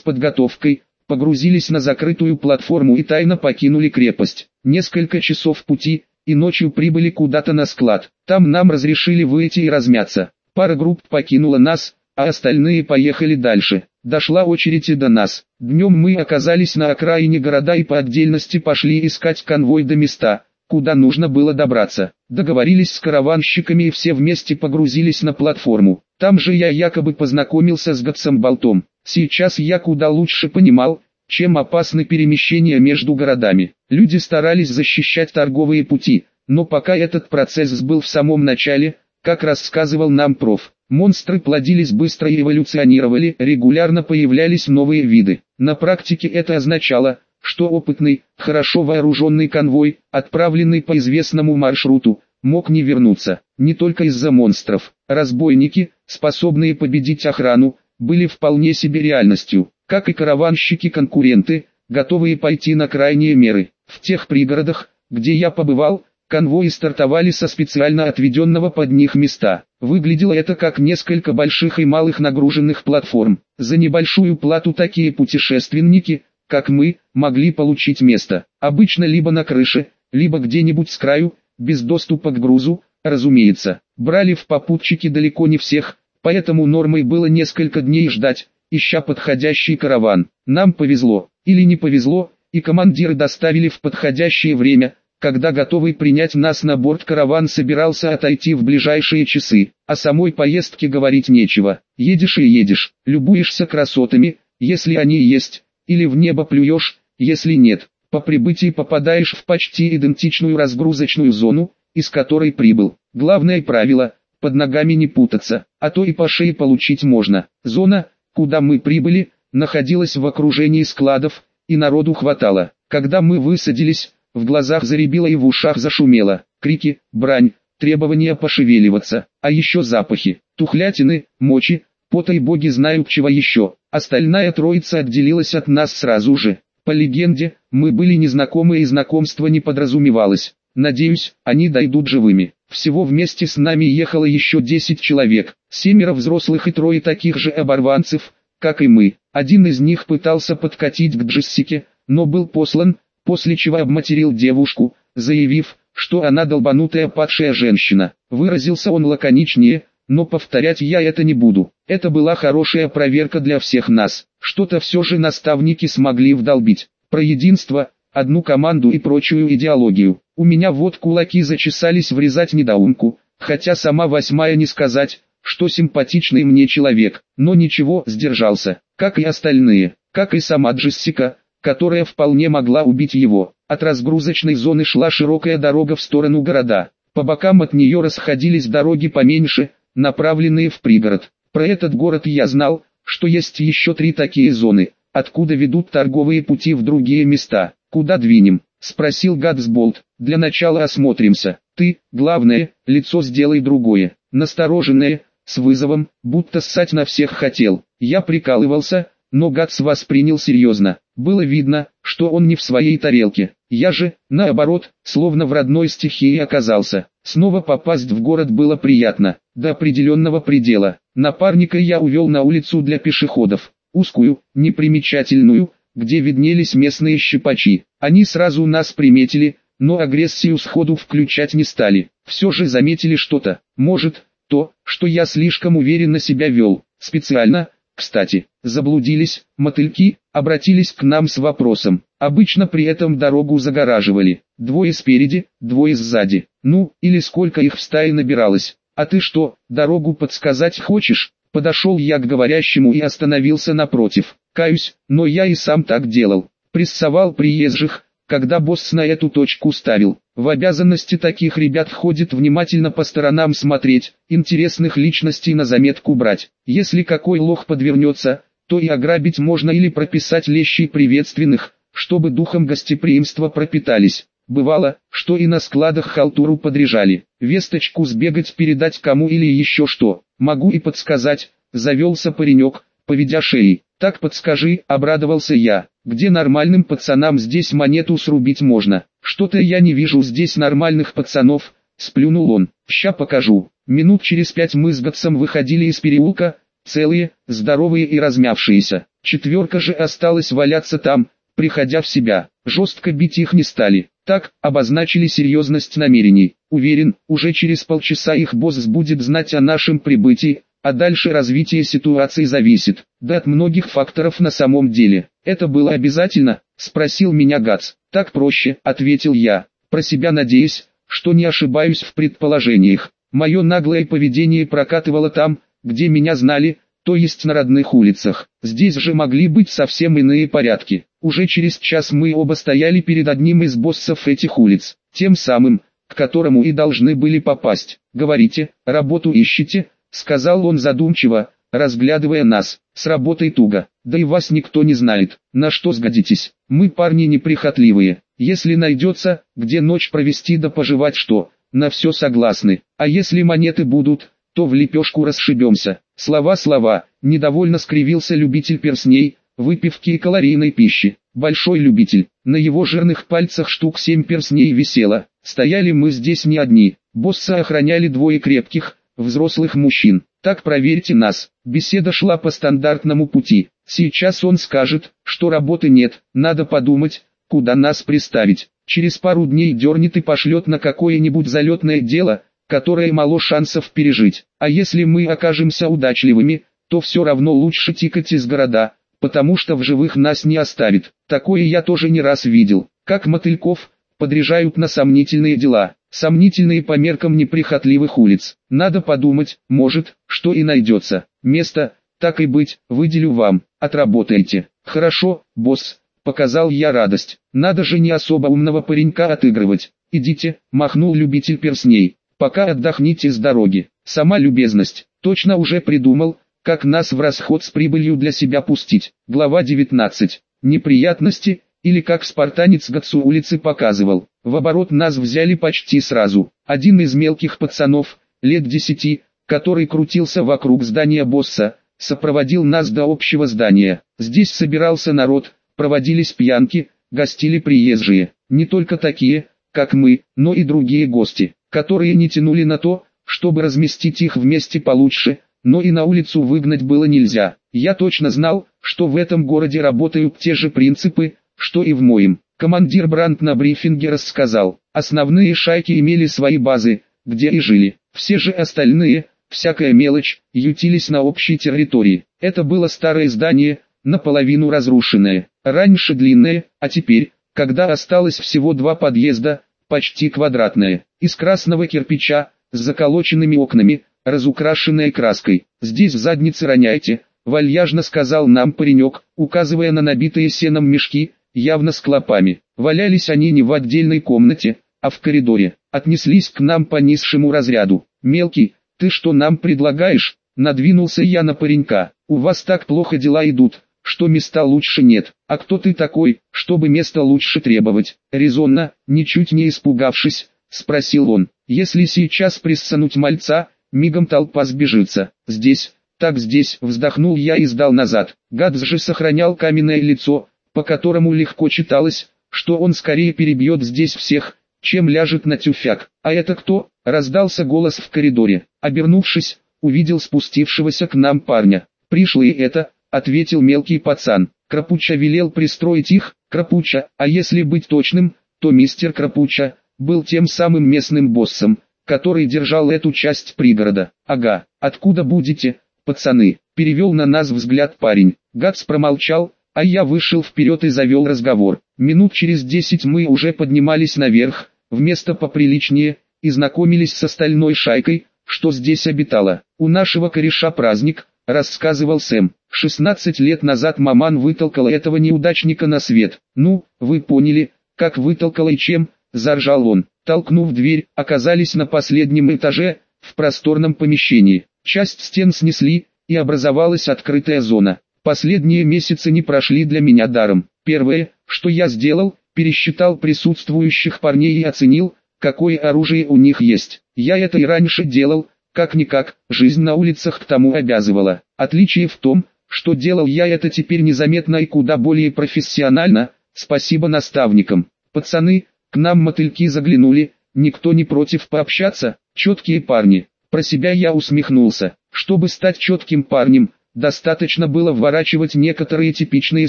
подготовкой, погрузились на закрытую платформу и тайно покинули крепость. Несколько часов пути, и ночью прибыли куда-то на склад. Там нам разрешили выйти и размяться. Пара групп покинула нас, а остальные поехали дальше. Дошла очередь и до нас. Днем мы оказались на окраине города и по отдельности пошли искать конвой до места, куда нужно было добраться. Договорились с караванщиками и все вместе погрузились на платформу. Там же я якобы познакомился с Гатсом Болтом. Сейчас я куда лучше понимал, чем опасны перемещения между городами. Люди старались защищать торговые пути, но пока этот процесс был в самом начале, как рассказывал нам проф, монстры плодились быстро и эволюционировали, регулярно появлялись новые виды. На практике это означало, что опытный, хорошо вооруженный конвой, отправленный по известному маршруту, мог не вернуться, не только из-за монстров. Разбойники, способные победить охрану, были вполне себе реальностью, как и караванщики-конкуренты, готовые пойти на крайние меры. В тех пригородах, где я побывал, конвои стартовали со специально отведенного под них места. Выглядело это как несколько больших и малых нагруженных платформ. За небольшую плату такие путешественники, как мы, могли получить место. Обычно либо на крыше, либо где-нибудь с краю, без доступа к грузу, разумеется. Брали в попутчики далеко не всех, поэтому нормой было несколько дней ждать, ища подходящий караван. Нам повезло, или не повезло, и командиры доставили в подходящее время, когда готовый принять нас на борт караван собирался отойти в ближайшие часы. О самой поездке говорить нечего. Едешь и едешь, любуешься красотами, если они есть, или в небо плюешь, если нет. По прибытии попадаешь в почти идентичную разгрузочную зону, из которой прибыл. Главное правило – под ногами не путаться, а то и по шее получить можно. Зона, куда мы прибыли, находилась в окружении складов, и народу хватало. Когда мы высадились, в глазах заребило и в ушах зашумело. Крики, брань, требования пошевеливаться, а еще запахи, тухлятины, мочи, пота боги знают чего еще. Остальная троица отделилась от нас сразу же. По легенде, мы были незнакомы и знакомство не подразумевалось. Надеюсь, они дойдут живыми. Всего вместе с нами ехало еще 10 человек, семеро взрослых и трое таких же оборванцев, как и мы. Один из них пытался подкатить к Джессике, но был послан, после чего обматерил девушку, заявив, что она долбанутая падшая женщина. Выразился он лаконичнее, но повторять я это не буду. Это была хорошая проверка для всех нас. Что-то все же наставники смогли вдолбить. Про единство, одну команду и прочую идеологию. У меня вот кулаки зачесались врезать недоумку, хотя сама восьмая не сказать, что симпатичный мне человек, но ничего, сдержался, как и остальные, как и сама Джессика, которая вполне могла убить его. От разгрузочной зоны шла широкая дорога в сторону города, по бокам от нее расходились дороги поменьше, направленные в пригород. Про этот город я знал, что есть еще три такие зоны, откуда ведут торговые пути в другие места. Куда двинем? Спросил Гадсболт. Для начала осмотримся. Ты, главное, лицо сделай другое. Настороженное, с вызовом, будто ссать на всех хотел. Я прикалывался, но Гадс воспринял серьезно. Было видно, что он не в своей тарелке. Я же, наоборот, словно в родной стихии оказался. Снова попасть в город было приятно, до определенного предела. Напарника я увел на улицу для пешеходов. Узкую, непримечательную, где виднелись местные щипачи. Они сразу нас приметили, но агрессию сходу включать не стали. Все же заметили что-то. Может, то, что я слишком уверенно себя вел. Специально, Кстати, заблудились, мотыльки, обратились к нам с вопросом. Обычно при этом дорогу загораживали. Двое спереди, двое сзади. Ну, или сколько их в стае набиралось. А ты что, дорогу подсказать хочешь? Подошел я к говорящему и остановился напротив. Каюсь, но я и сам так делал. Прессовал приезжих, когда босс на эту точку ставил. В обязанности таких ребят входит внимательно по сторонам смотреть, интересных личностей на заметку брать. Если какой лох подвернется, то и ограбить можно или прописать лещей приветственных, чтобы духом гостеприимства пропитались. Бывало, что и на складах халтуру подряжали. Весточку сбегать передать кому или еще что. Могу и подсказать, завелся паренек, поведя шеей. Так подскажи, обрадовался я, где нормальным пацанам здесь монету срубить можно. Что-то я не вижу здесь нормальных пацанов, сплюнул он. Ща покажу. Минут через пять мы с Гатсом выходили из переулка, целые, здоровые и размявшиеся. Четверка же осталась валяться там, приходя в себя. Жестко бить их не стали. Так, обозначили серьезность намерений. Уверен, уже через полчаса их босс будет знать о нашем прибытии, а дальше развитие ситуации зависит, да от многих факторов на самом деле. Это было обязательно, спросил меня Гац. Так проще, ответил я, про себя надеясь, что не ошибаюсь в предположениях. Мое наглое поведение прокатывало там, где меня знали, то есть на родных улицах. Здесь же могли быть совсем иные порядки. Уже через час мы оба стояли перед одним из боссов этих улиц, тем самым, к которому и должны были попасть. «Говорите, работу ищете?» — сказал он задумчиво, разглядывая нас. «С работой туго, да и вас никто не знает, на что сгодитесь. Мы парни неприхотливые, если найдется, где ночь провести да пожевать что, на все согласны. А если монеты будут, то в лепешку расшибемся. Слова-слова, недовольно скривился любитель персней, выпивки и калорийной пищи. Большой любитель, на его жирных пальцах штук семь персней висело. Стояли мы здесь не одни, босса охраняли двое крепких, взрослых мужчин. Так проверьте нас. Беседа шла по стандартному пути. Сейчас он скажет, что работы нет, надо подумать, куда нас приставить. Через пару дней дернет и пошлет на какое-нибудь залетное дело, которое мало шансов пережить. А если мы окажемся удачливыми, то все равно лучше тикать из города, потому что в живых нас не оставит. Такое я тоже не раз видел, как мотыльков подряжают на сомнительные дела, сомнительные по меркам неприхотливых улиц. Надо подумать, может, что и найдется. Место, так и быть, выделю вам, отработайте. Хорошо, босс, показал я радость. Надо же не особо умного паренька отыгрывать. Идите, махнул любитель персней. Пока отдохните с дороги. Сама любезность. Точно уже придумал, как нас в расход с прибылью для себя пустить. Глава 19. Неприятности, или как спартанец Гацу улицы показывал. В оборот нас взяли почти сразу. Один из мелких пацанов, лет десяти, который крутился вокруг здания босса, сопроводил нас до общего здания. Здесь собирался народ, проводились пьянки, гостили приезжие. Не только такие, как мы, но и другие гости которые не тянули на то, чтобы разместить их вместе получше, но и на улицу выгнать было нельзя. Я точно знал, что в этом городе работают те же принципы, что и в моем. Командир Брандт на брифинге рассказал, основные шайки имели свои базы, где и жили. Все же остальные, всякая мелочь, ютились на общей территории. Это было старое здание, наполовину разрушенное, раньше длинное, а теперь, когда осталось всего два подъезда, почти квадратная, из красного кирпича, с заколоченными окнами, разукрашенная краской. «Здесь в заднице роняйте», — вальяжно сказал нам паренек, указывая на набитые сеном мешки, явно с клопами. Валялись они не в отдельной комнате, а в коридоре. Отнеслись к нам по низшему разряду. «Мелкий, ты что нам предлагаешь?» Надвинулся я на паренька. «У вас так плохо дела идут, что места лучше нет. А кто ты такой, чтобы место лучше требовать? Резонно, ничуть не испугавшись, спросил он. Если сейчас прессануть мальца, мигом толпа сбежится. Здесь, так здесь, вздохнул я и сдал назад. Гадс же сохранял каменное лицо, по которому легко читалось, что он скорее перебьет здесь всех, чем ляжет на тюфяк. А это кто? Раздался голос в коридоре. Обернувшись, увидел спустившегося к нам парня. Пришлые это, ответил мелкий пацан. Крапуча велел пристроить их, Крапуча, а если быть точным, то мистер Крапуча, был тем самым местным боссом, который держал эту часть пригорода. Ага, откуда будете, пацаны? перевел на нас взгляд парень. Гац промолчал, а я вышел вперед и завел разговор. Минут через десять мы уже поднимались наверх, в место поприличнее, и знакомились с остальной шайкой, что здесь обитала. У нашего кореша праздник, рассказывал Сэм. 16 лет назад маман вытолкала этого неудачника на свет. Ну, вы поняли, как вытолкала и чем, заржал он. Толкнув дверь, оказались на последнем этаже, в просторном помещении. Часть стен снесли, и образовалась открытая зона. Последние месяцы не прошли для меня даром. Первое, что я сделал, пересчитал присутствующих парней и оценил, какое оружие у них есть. Я это и раньше делал, как-никак, жизнь на улицах к тому обязывала. Отличие в том, что делал я это теперь незаметно и куда более профессионально, спасибо наставникам. Пацаны, к нам мотыльки заглянули, никто не против пообщаться, четкие парни. Про себя я усмехнулся. Чтобы стать четким парнем, достаточно было вворачивать некоторые типичные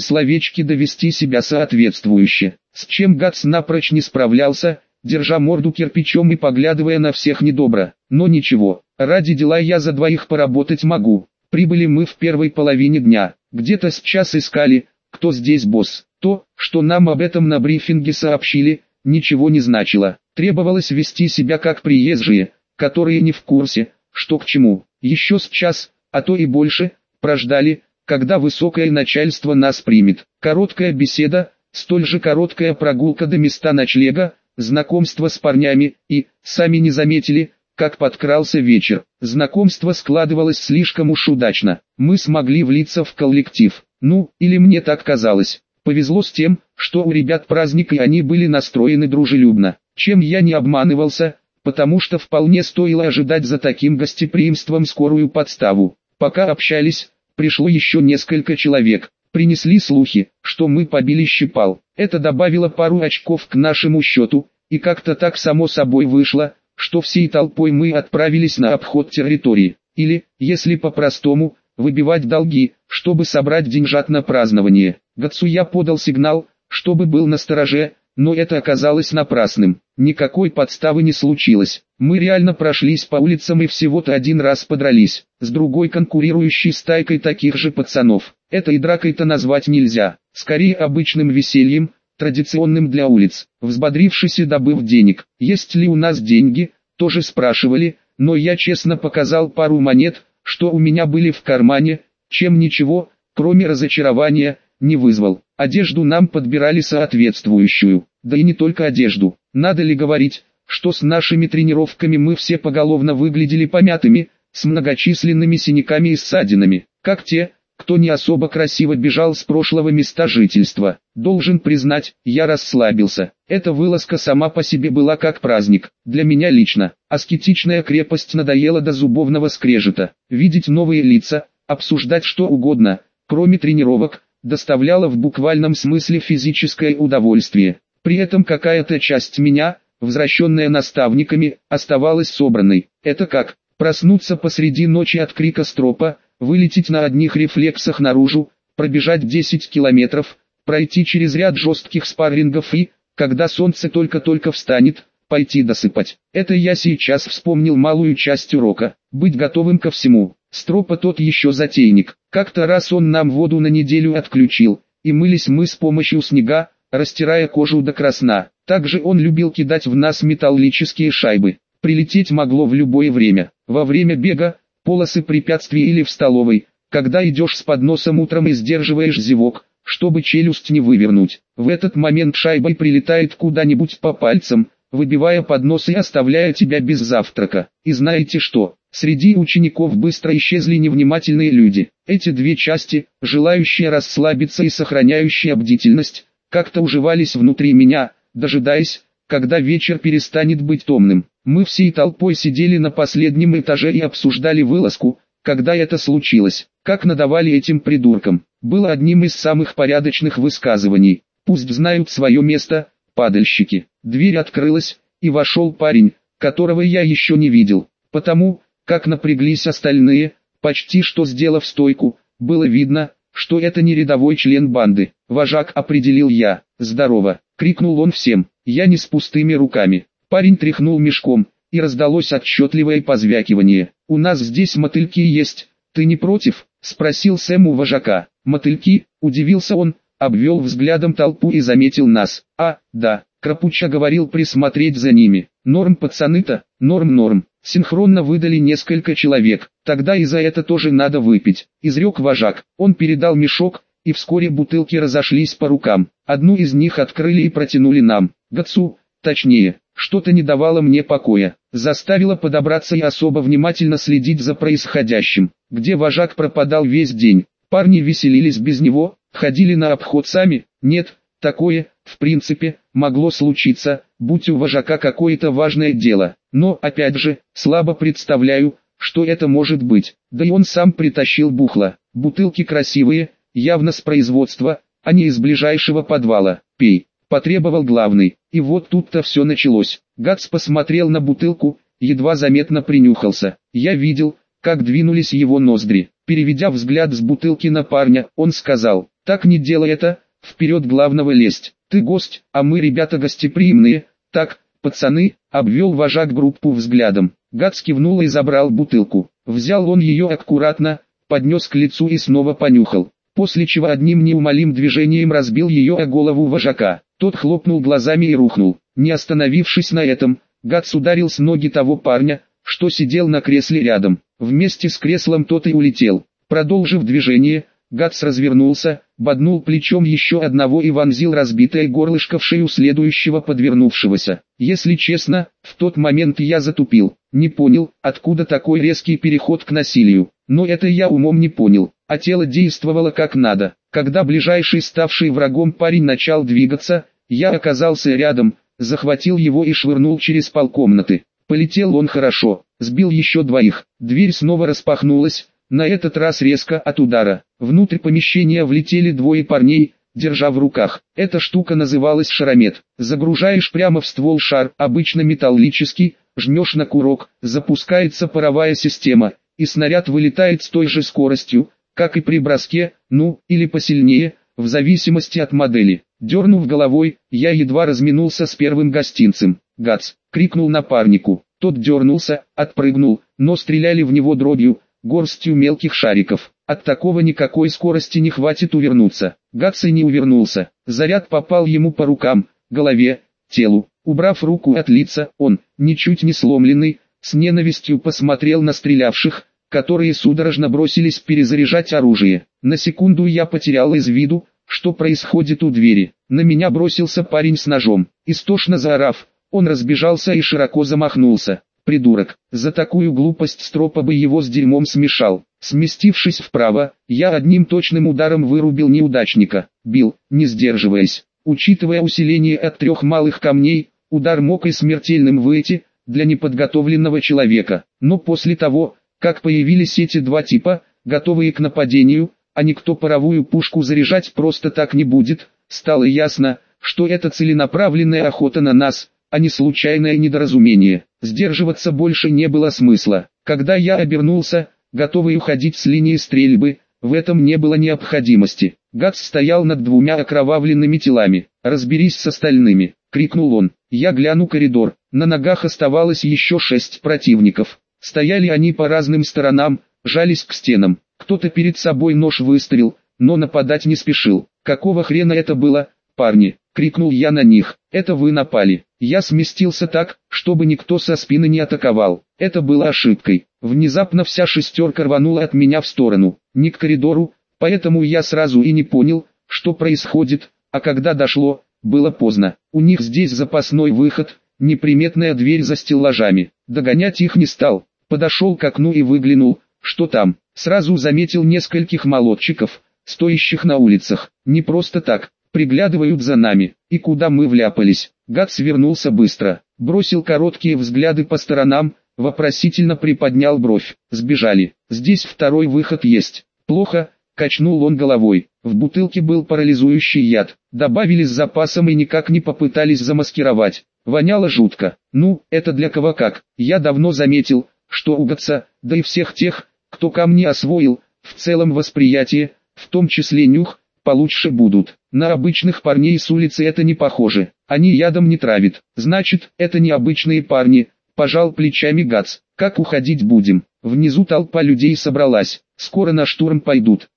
словечки довести себя соответствующе. С чем Гац напрочь не справлялся, держа морду кирпичом и поглядывая на всех недобро. Но ничего, ради дела я за двоих поработать могу. Прибыли мы в первой половине дня. Где-то сейчас искали, кто здесь босс. То, что нам об этом на брифинге сообщили, ничего не значило. Требовалось вести себя как приезжие, которые не в курсе, что к чему. Еще с час, а то и больше, прождали, когда высокое начальство нас примет. Короткая беседа, столь же короткая прогулка до места ночлега, знакомство с парнями, и, сами не заметили, как подкрался вечер. Знакомство складывалось слишком уж удачно. Мы смогли влиться в коллектив. Ну, или мне так казалось. Повезло с тем, что у ребят праздник и они были настроены дружелюбно. Чем я не обманывался, потому что вполне стоило ожидать за таким гостеприимством скорую подставу. Пока общались, пришло еще несколько человек. Принесли слухи, что мы побили щипал. Это добавило пару очков к нашему счету, и как-то так само собой вышло, что всей толпой мы отправились на обход территории. Или, если по-простому, выбивать долги, чтобы собрать деньжат на празднование. Гацуя подал сигнал, чтобы был настороже, но это оказалось напрасным. Никакой подставы не случилось. Мы реально прошлись по улицам и всего-то один раз подрались, с другой конкурирующей стайкой таких же пацанов. Это и дракой-то назвать нельзя, скорее обычным весельем, традиционным для улиц. Взбодрившись и добыв денег, есть ли у нас деньги, тоже спрашивали, но я честно показал пару монет, что у меня были в кармане, чем ничего, кроме разочарования, не вызвал. Одежду нам подбирали соответствующую, да и не только одежду. Надо ли говорить, что с нашими тренировками мы все поголовно выглядели помятыми, с многочисленными синяками и ссадинами, как те, кто не особо красиво бежал с прошлого места жительства. Должен признать, я расслабился. Эта вылазка сама по себе была как праздник. Для меня лично, аскетичная крепость надоела до зубовного скрежета. Видеть новые лица, обсуждать что угодно, кроме тренировок, доставляло в буквальном смысле физическое удовольствие. При этом какая-то часть меня, возвращенная наставниками, оставалась собранной. Это как, проснуться посреди ночи от крика стропа, вылететь на одних рефлексах наружу, пробежать 10 километров, пройти через ряд жестких спаррингов и, когда солнце только-только встанет, пойти досыпать. Это я сейчас вспомнил малую часть урока, быть готовым ко всему. Стропа тот еще затейник. Как-то раз он нам воду на неделю отключил, и мылись мы с помощью снега, растирая кожу до красна. Также он любил кидать в нас металлические шайбы. Прилететь могло в любое время. Во время бега, полосы препятствий или в столовой, когда идешь с подносом утром и сдерживаешь зевок, чтобы челюсть не вывернуть. В этот момент шайбой прилетает куда-нибудь по пальцам, выбивая поднос и оставляя тебя без завтрака. И знаете что? Среди учеников быстро исчезли невнимательные люди. Эти две части, желающие расслабиться и сохраняющие бдительность, как-то уживались внутри меня, дожидаясь, когда вечер перестанет быть томным. Мы всей толпой сидели на последнем этаже и обсуждали вылазку, когда это случилось, как надавали этим придуркам. Было одним из самых порядочных высказываний. Пусть знают свое место, падальщики. Дверь открылась, и вошел парень, которого я еще не видел. Потому, как напряглись остальные, почти что сделав стойку, было видно, что это не рядовой член банды. Вожак определил я. «Здорово!» — крикнул он всем. Я не с пустыми руками. Парень тряхнул мешком, и раздалось отчетливое позвякивание. «У нас здесь мотыльки есть, ты не против?» Спросил Сэм у вожака. Мотыльки, удивился он, обвел взглядом толпу и заметил нас. А, да, Крапуча говорил присмотреть за ними. Норм пацаны-то, норм-норм. Синхронно выдали несколько человек. Тогда и за это тоже надо выпить. Изрек вожак. Он передал мешок, и вскоре бутылки разошлись по рукам. Одну из них открыли и протянули нам. Гацу, точнее, что-то не давало мне покоя. Заставило подобраться и особо внимательно следить за происходящим. Где вожак пропадал весь день. Парни веселились без него, ходили на обход сами. Нет, такое, в принципе, могло случиться, будь у вожака какое-то важное дело. Но, опять же, слабо представляю, что это может быть. Да и он сам притащил бухло. Бутылки красивые, явно с производства, а не из ближайшего подвала. Пей, потребовал главный. И вот тут-то все началось. Гац посмотрел на бутылку, едва заметно принюхался. Я видел, как двинулись его ноздри. Переведя взгляд с бутылки на парня, он сказал, «Так не делай это, вперед главного лезть. Ты гость, а мы ребята гостеприимные. Так, пацаны, обвел вожак группу взглядом. Гац кивнул и забрал бутылку. Взял он ее аккуратно, поднес к лицу и снова понюхал. После чего одним неумолим движением разбил ее о голову вожака. Тот хлопнул глазами и рухнул. Не остановившись на этом, Гац ударил с ноги того парня, что сидел на кресле рядом. Вместе с креслом тот и улетел. Продолжив движение, Гац развернулся, боднул плечом еще одного и вонзил разбитое горлышко в шею следующего подвернувшегося. Если честно, в тот момент я затупил, не понял, откуда такой резкий переход к насилию. Но это я умом не понял, а тело действовало как надо. Когда ближайший ставший врагом парень начал двигаться, я оказался рядом, захватил его и швырнул через полкомнаты. Полетел он хорошо, сбил еще двоих, дверь снова распахнулась, на этот раз резко от удара. Внутрь помещения влетели двое парней, держа в руках. Эта штука называлась шаромет. Загружаешь прямо в ствол шар, обычно металлический, жмешь на курок, запускается паровая система, и снаряд вылетает с той же скоростью, как и при броске, ну, или посильнее, в зависимости от модели. Дернув головой, я едва разминулся с первым гостинцем. «Гац!» — крикнул напарнику. Тот дернулся, отпрыгнул, но стреляли в него дробью, горстью мелких шариков. От такого никакой скорости не хватит увернуться. Гатси не увернулся. Заряд попал ему по рукам, голове, телу. Убрав руку от лица, он, ничуть не сломленный, с ненавистью посмотрел на стрелявших, которые судорожно бросились перезаряжать оружие. На секунду я потерял из виду, что происходит у двери. На меня бросился парень с ножом. Истошно заорав, он разбежался и широко замахнулся придурок. За такую глупость Стропа бы его с дерьмом смешал. Сместившись вправо, я одним точным ударом вырубил неудачника. Бил, не сдерживаясь. Учитывая усиление от трех малых камней, удар мог и смертельным выйти, для неподготовленного человека. Но после того, как появились эти два типа, готовые к нападению, а никто паровую пушку заряжать просто так не будет, стало ясно, что это целенаправленная охота на нас, а не случайное недоразумение. Сдерживаться больше не было смысла. Когда я обернулся, готовый уходить с линии стрельбы, в этом не было необходимости. Гац стоял над двумя окровавленными телами. «Разберись с остальными!» — крикнул он. Я гляну коридор. На ногах оставалось еще шесть противников. Стояли они по разным сторонам, жались к стенам. Кто-то перед собой нож выставил, но нападать не спешил. Какого хрена это было, парни? Крикнул я на них. «Это вы напали». Я сместился так, чтобы никто со спины не атаковал. Это было ошибкой. Внезапно вся шестерка рванула от меня в сторону, не к коридору, поэтому я сразу и не понял, что происходит, а когда дошло, было поздно. У них здесь запасной выход, неприметная дверь за стеллажами. Догонять их не стал. Подошел к окну и выглянул, что там. Сразу заметил нескольких молодчиков, стоящих на улицах. Не просто так, приглядывают за нами, и куда мы вляпались. Гад свернулся быстро, бросил короткие взгляды по сторонам, вопросительно приподнял бровь. Сбежали, здесь второй выход есть. Плохо, качнул он головой. В бутылке был парализующий яд, добавили с запасом и никак не попытались замаскировать. Воняло жутко. Ну, это для кого как. Я давно заметил, что у Гатса, да и всех тех, кто камни освоил, в целом восприятие, в том числе нюх, получше будут. На обычных парней с улицы это не похоже, они ядом не травят. Значит, это не обычные парни, пожал плечами Гац. Как уходить будем? Внизу толпа людей собралась, скоро на штурм пойдут.